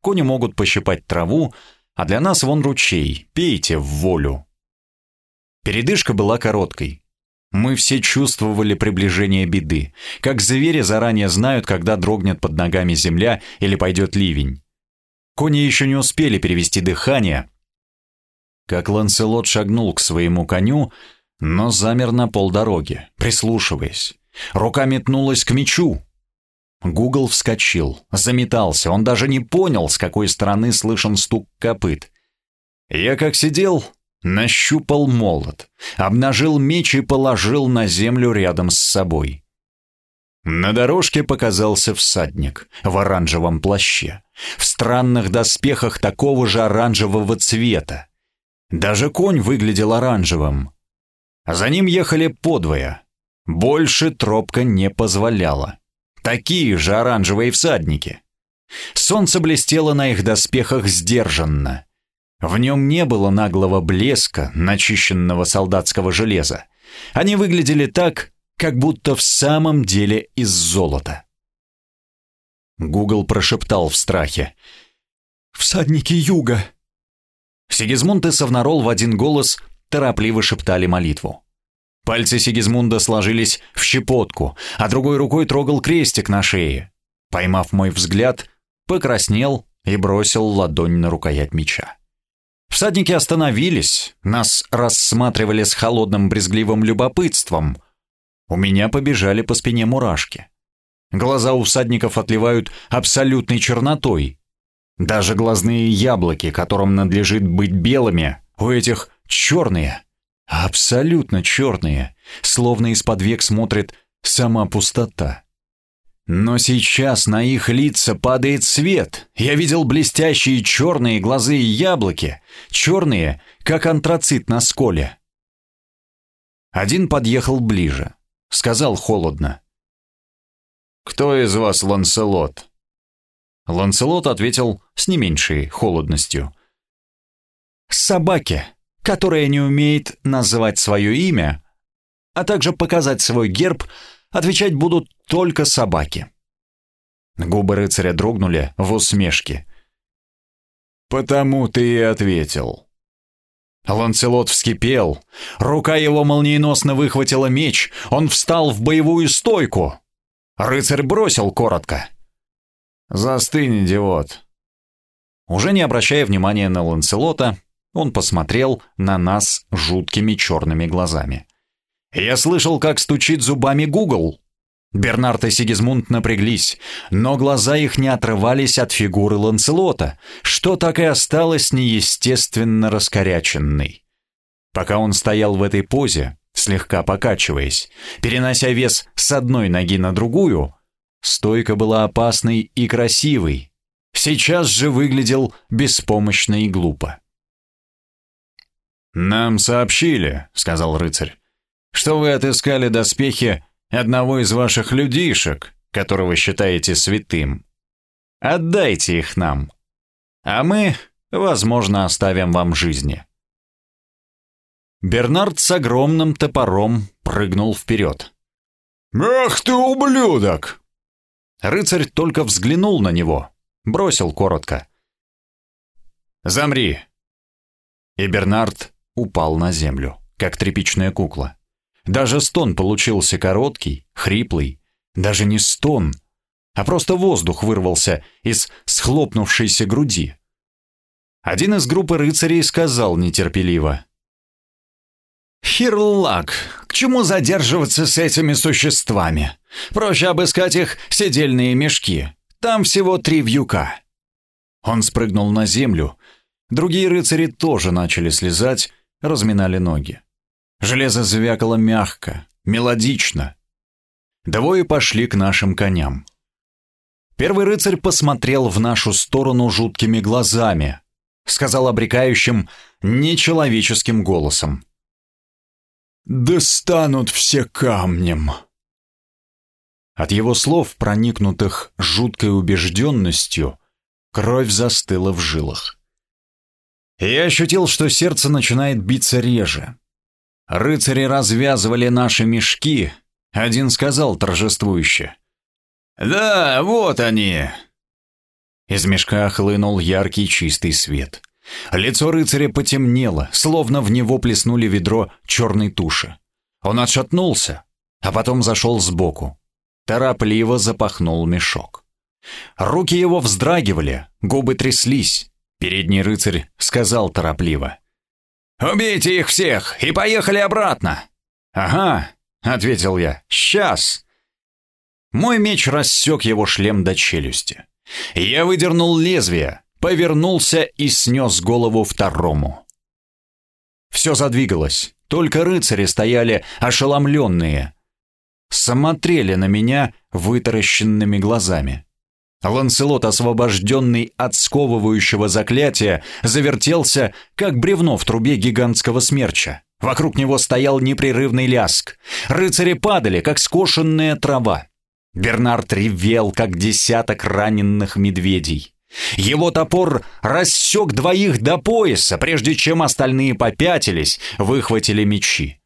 Кони могут пощипать траву, а для нас вон ручей, пейте в волю. Передышка была короткой. Мы все чувствовали приближение беды, как звери заранее знают, когда дрогнет под ногами земля или пойдет ливень. Кони еще не успели перевести дыхание, как Ланселот шагнул к своему коню, но замер на полдороги, прислушиваясь. Рука метнулась к мечу. Гугл вскочил, заметался, он даже не понял, с какой стороны слышен стук копыт. Я как сидел, нащупал молот, обнажил меч и положил на землю рядом с собой. На дорожке показался всадник в оранжевом плаще, в странных доспехах такого же оранжевого цвета. Даже конь выглядел оранжевым. За ним ехали подвое. Больше тропка не позволяла. Такие же оранжевые всадники. Солнце блестело на их доспехах сдержанно. В нем не было наглого блеска, начищенного солдатского железа. Они выглядели так, как будто в самом деле из золота. Гугл прошептал в страхе. «Всадники юга! Сигизмунд и Савнарол в один голос торопливо шептали молитву. Пальцы Сигизмунда сложились в щепотку, а другой рукой трогал крестик на шее. Поймав мой взгляд, покраснел и бросил ладонь на рукоять меча. Всадники остановились, нас рассматривали с холодным брезгливым любопытством. У меня побежали по спине мурашки. Глаза у всадников отливают абсолютной чернотой, даже глазные яблоки, которым надлежит быть белыми, у этих черные, абсолютно черные, словно из-под век смотрит сама пустота. Но сейчас на их лица падает свет. Я видел блестящие черные глазы и яблоки, черные, как антрацит на сколе. Один подъехал ближе, сказал холодно. «Кто из вас Ланселот?» Ланселот ответил с не меньшей холодностью. «Собаке, которая не умеет называть свое имя, а также показать свой герб, отвечать будут только собаки». Губы рыцаря дрогнули в усмешке. «Потому ты и ответил». Ланселот вскипел, рука его молниеносно выхватила меч, он встал в боевую стойку. Рыцарь бросил коротко. «Застынь, идиот!» Уже не обращая внимания на Ланселота, он посмотрел на нас жуткими черными глазами. «Я слышал, как стучит зубами Гугл. Бернард и Сигизмунд напряглись, но глаза их не отрывались от фигуры Ланцелота, что так и осталось неестественно раскоряченной. Пока он стоял в этой позе, слегка покачиваясь, перенося вес с одной ноги на другую, стойка была опасной и красивой, сейчас же выглядел беспомощно и глупо. «Нам сообщили», — сказал рыцарь, — «что вы отыскали доспехи одного из ваших людишек, которого считаете святым. Отдайте их нам, а мы, возможно, оставим вам жизни». Бернард с огромным топором прыгнул вперед. «Ах ты, ублюдок!» Рыцарь только взглянул на него, бросил коротко. «Замри!» И Бернард упал на землю, как тряпичная кукла. Даже стон получился короткий, хриплый. Даже не стон, а просто воздух вырвался из схлопнувшейся груди. Один из группы рыцарей сказал нетерпеливо. «Хирлак, к чему задерживаться с этими существами? Проще обыскать их седельные мешки. Там всего три вьюка». Он спрыгнул на землю. Другие рыцари тоже начали слезать, разминали ноги. Железо звякало мягко, мелодично. Двое пошли к нашим коням. Первый рыцарь посмотрел в нашу сторону жуткими глазами, сказал обрекающим, нечеловеческим голосом. «Да станут все камнем!» От его слов, проникнутых жуткой убежденностью, кровь застыла в жилах. Я ощутил, что сердце начинает биться реже. Рыцари развязывали наши мешки. Один сказал торжествующе. «Да, вот они!» Из мешка хлынул яркий чистый свет. Лицо рыцаря потемнело, словно в него плеснули ведро черной туши. Он отшатнулся, а потом зашел сбоку. Торопливо запахнул мешок. Руки его вздрагивали, губы тряслись. Передний рыцарь сказал торопливо. «Убейте их всех и поехали обратно!» «Ага», — ответил я, — «сейчас». Мой меч рассек его шлем до челюсти. Я выдернул лезвие, повернулся и снес голову второму. Все задвигалось, только рыцари стояли ошеломленные. Смотрели на меня вытаращенными глазами. Ланселот, освобожденный от сковывающего заклятия, завертелся, как бревно в трубе гигантского смерча. Вокруг него стоял непрерывный ляск. Рыцари падали, как скошенная трава. Бернард ревел, как десяток раненых медведей. Его топор рассек двоих до пояса, прежде чем остальные попятились, выхватили мечи.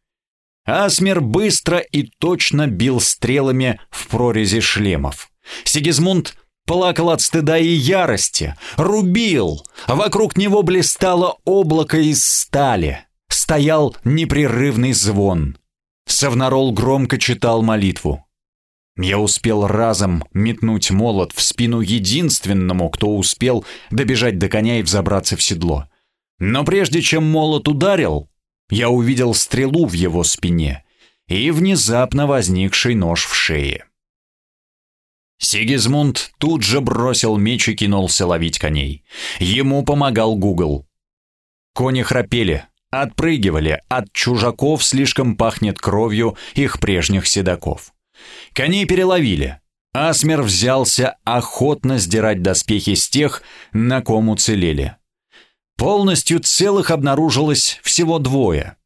Асмер быстро и точно бил стрелами в прорези шлемов. Сигизмунд плакал от стыда и ярости, рубил, вокруг него блистало облако из стали, стоял непрерывный звон. Савнарол громко читал молитву. Я успел разом метнуть молот в спину единственному, кто успел добежать до коня и взобраться в седло. Но прежде чем молот ударил, я увидел стрелу в его спине и внезапно возникший нож в шее. Сигизмунд тут же бросил меч и кинулся ловить коней. Ему помогал Гугл. Кони храпели, отпрыгивали, от чужаков слишком пахнет кровью их прежних седаков. Коней переловили. Асмер взялся охотно сдирать доспехи с тех, на ком уцелели. Полностью целых обнаружилось всего двое.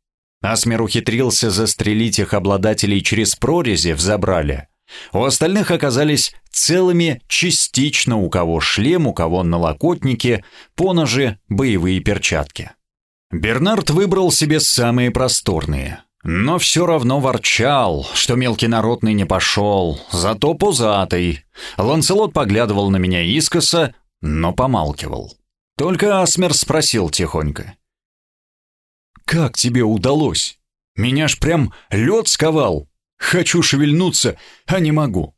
Асмер ухитрился застрелить их обладателей через прорези в забрале, у остальных оказались целыми частично у кого шлем, у кого налокотники, поножи, боевые перчатки. Бернард выбрал себе самые просторные, но все равно ворчал, что мелкий народный не пошел, зато пузатый. Ланселот поглядывал на меня искоса, но помалкивал. Только Асмер спросил тихонько. «Как тебе удалось? Меня ж прям лед сковал!» Хочу шевельнуться, а не могу.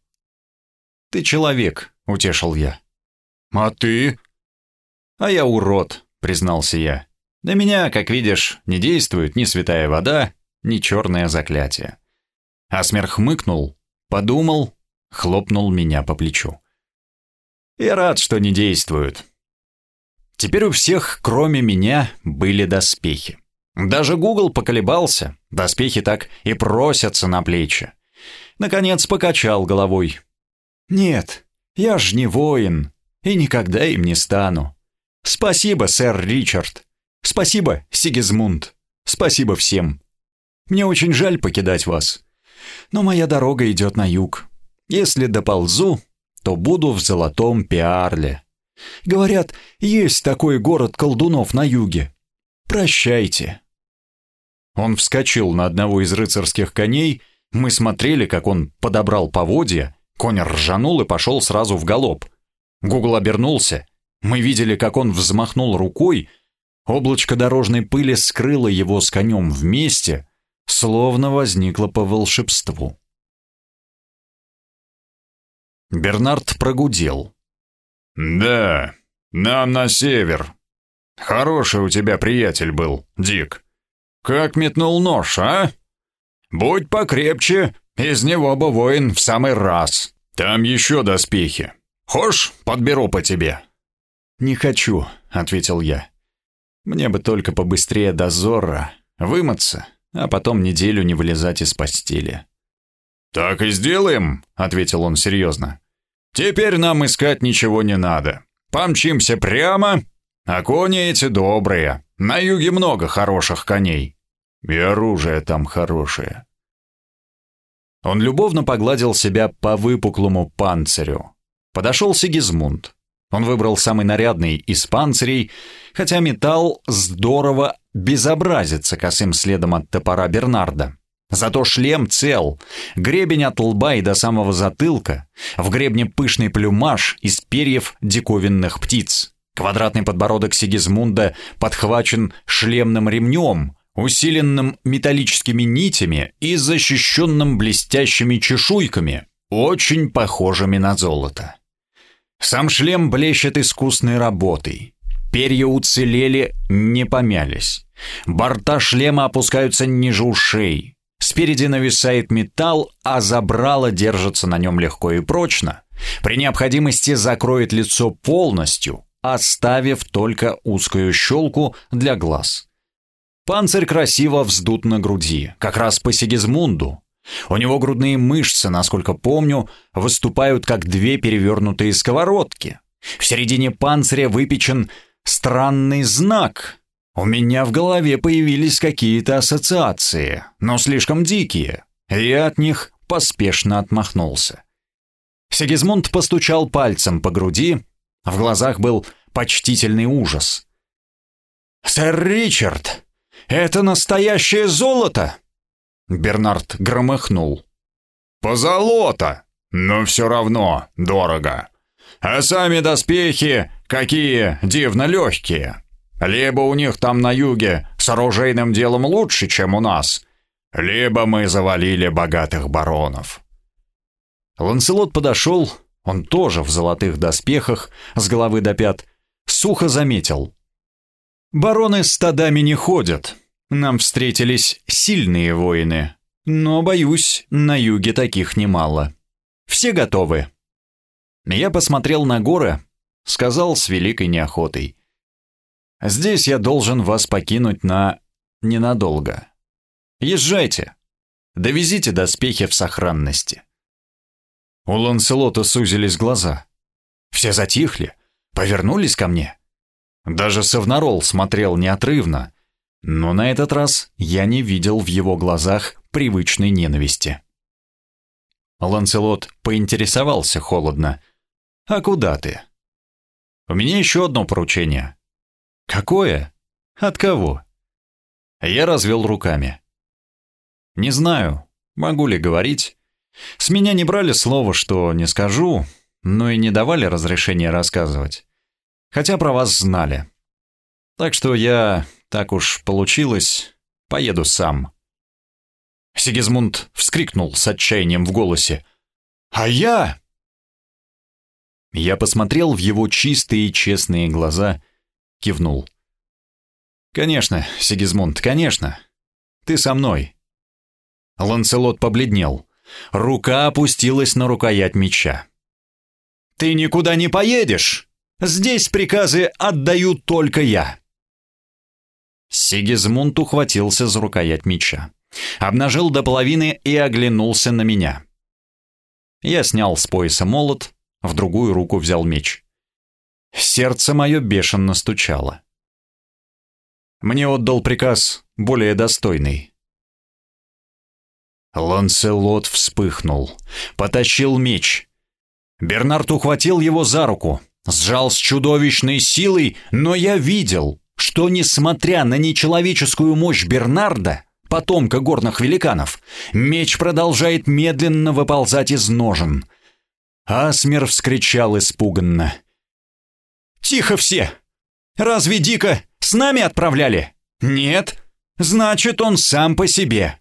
Ты человек, утешил я. А ты? А я урод, признался я. На меня, как видишь, не действует ни святая вода, ни черное заклятие. Асмер хмыкнул, Подумал, хлопнул меня по плечу. «Я рад, что не действуют». Теперь у всех, кроме меня, были доспехи. Даже Гугл поколебался, доспехи так и просятся на плечи. Наконец покачал головой. «Нет, я ж не воин, и никогда им не стану. Спасибо, сэр Ричард. Спасибо, Сигизмунд. Спасибо всем. Мне очень жаль покидать вас. Но моя дорога идет на юг. Если доползу, то буду в Золотом Пиарле. Говорят, есть такой город колдунов на юге. Прощайте. Он вскочил на одного из рыцарских коней, мы смотрели, как он подобрал поводья, конь ржанул и пошел сразу в галоп. Гугл обернулся, мы видели, как он взмахнул рукой, облачко дорожной пыли скрыло его с конем вместе, словно возникло по волшебству. Бернард прогудел. «Да, нам на север. Хороший у тебя приятель был, Дик. Как метнул нож, а? Будь покрепче, из него бы воин в самый раз. Там еще доспехи. Хошь, подберу по тебе». «Не хочу», — ответил я. «Мне бы только побыстрее дозора, вымыться, а потом неделю не вылезать из постели». «Так и сделаем», — ответил он серьезно. «Теперь нам искать ничего не надо. Помчимся прямо, а кони эти добрые. На юге много хороших коней. И оружие там хорошее. Он любовно погладил себя по выпуклому панцирю. Подошел Сигизмунд. Он выбрал самый нарядный из панцирей, хотя металл здорово безобразится косым следом от топора Бернарда. Зато шлем цел, гребень от лба и до самого затылка, в гребне пышный плюмаж из перьев диковинных птиц. Квадратный подбородок Сигизмунда подхвачен шлемным ремнем, усиленным металлическими нитями и защищенным блестящими чешуйками, очень похожими на золото. Сам шлем блещет искусной работой. Перья уцелели, не помялись. Борта шлема опускаются ниже ушей. Спереди нависает металл, а забрало держится на нем легко и прочно. При необходимости закроет лицо полностью, оставив только узкую щелку для глаз. Панцирь красиво вздут на груди, как раз по Сигизмунду. У него грудные мышцы, насколько помню, выступают как две перевернутые сковородки. В середине панциря выпечен странный знак. У меня в голове появились какие-то ассоциации, но слишком дикие. Я от них поспешно отмахнулся. Сигизмунд постучал пальцем по груди, в глазах был почтительный ужас. «Сэр Ричард!» Это настоящее золото!» Бернард громыхнул. «Позолота! Но все равно дорого. А сами доспехи какие дивно легкие. Либо у них там на юге с оружейным делом лучше, чем у нас, либо мы завалили богатых баронов». Ланселот подошел, он тоже в золотых доспехах, с головы до пят, сухо заметил. Бароны стадами не ходят. Нам встретились сильные воины, но, боюсь, на юге таких немало. Все готовы. Я посмотрел на горы, сказал с великой неохотой. Здесь я должен вас покинуть на... ненадолго. Езжайте. Довезите доспехи в сохранности. У Ланселота сузились глаза. Все затихли, повернулись ко мне. Даже Савнарол смотрел неотрывно, но на этот раз я не видел в его глазах привычной ненависти. Ланселот поинтересовался холодно. «А куда ты?» «У меня еще одно поручение». «Какое? От кого?» Я развел руками. «Не знаю, могу ли говорить. С меня не брали слово, что не скажу, но и не давали разрешения рассказывать хотя про вас знали. Так что я, так уж получилось, поеду сам». Сигизмунд вскрикнул с отчаянием в голосе. «А я?» Я посмотрел в его чистые честные глаза, кивнул. «Конечно, Сигизмунд, конечно. Ты со мной». Ланселот побледнел, Рука опустилась на рукоять меча. «Ты никуда не поедешь! Здесь приказы отдаю только я!» Сигизмунд ухватился за рукоять меча, обнажил до половины и оглянулся на меня. Я снял с пояса молот, в другую руку взял меч. Сердце мое бешено стучало. Мне отдал приказ более достойный. Ланселот вспыхнул, потащил меч. Бернард ухватил его за руку, сжал с чудовищной силой, но я видел, что, несмотря на нечеловеческую мощь Бернарда, потомка горных великанов, меч продолжает медленно выползать из ножен. Асмер вскричал испуганно. «Тихо все! Разве Дика с нами отправляли? Нет? Значит, он сам по себе.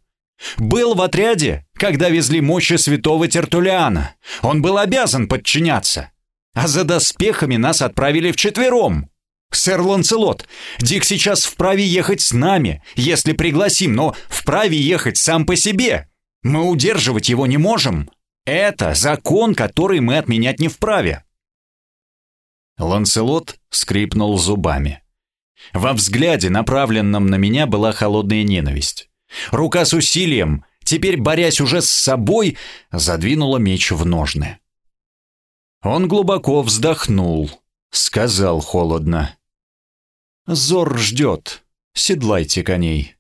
Был в отряде, когда везли мощи святого Тертулиана. Он был обязан подчиняться. А за доспехами нас отправили вчетвером. «Сэр Ланцелот, Дик сейчас вправе ехать с нами, если пригласим, но вправе ехать сам по себе. Мы удерживать его не можем. Это закон, который мы отменять не вправе». Ланцелот скрипнул зубами. Во взгляде, направленном на меня, была холодная ненависть. Рука с усилием, теперь борясь уже с собой, задвинула меч в ножны. Он глубоко вздохнул, сказал холодно. Зор ждет. Седлайте коней.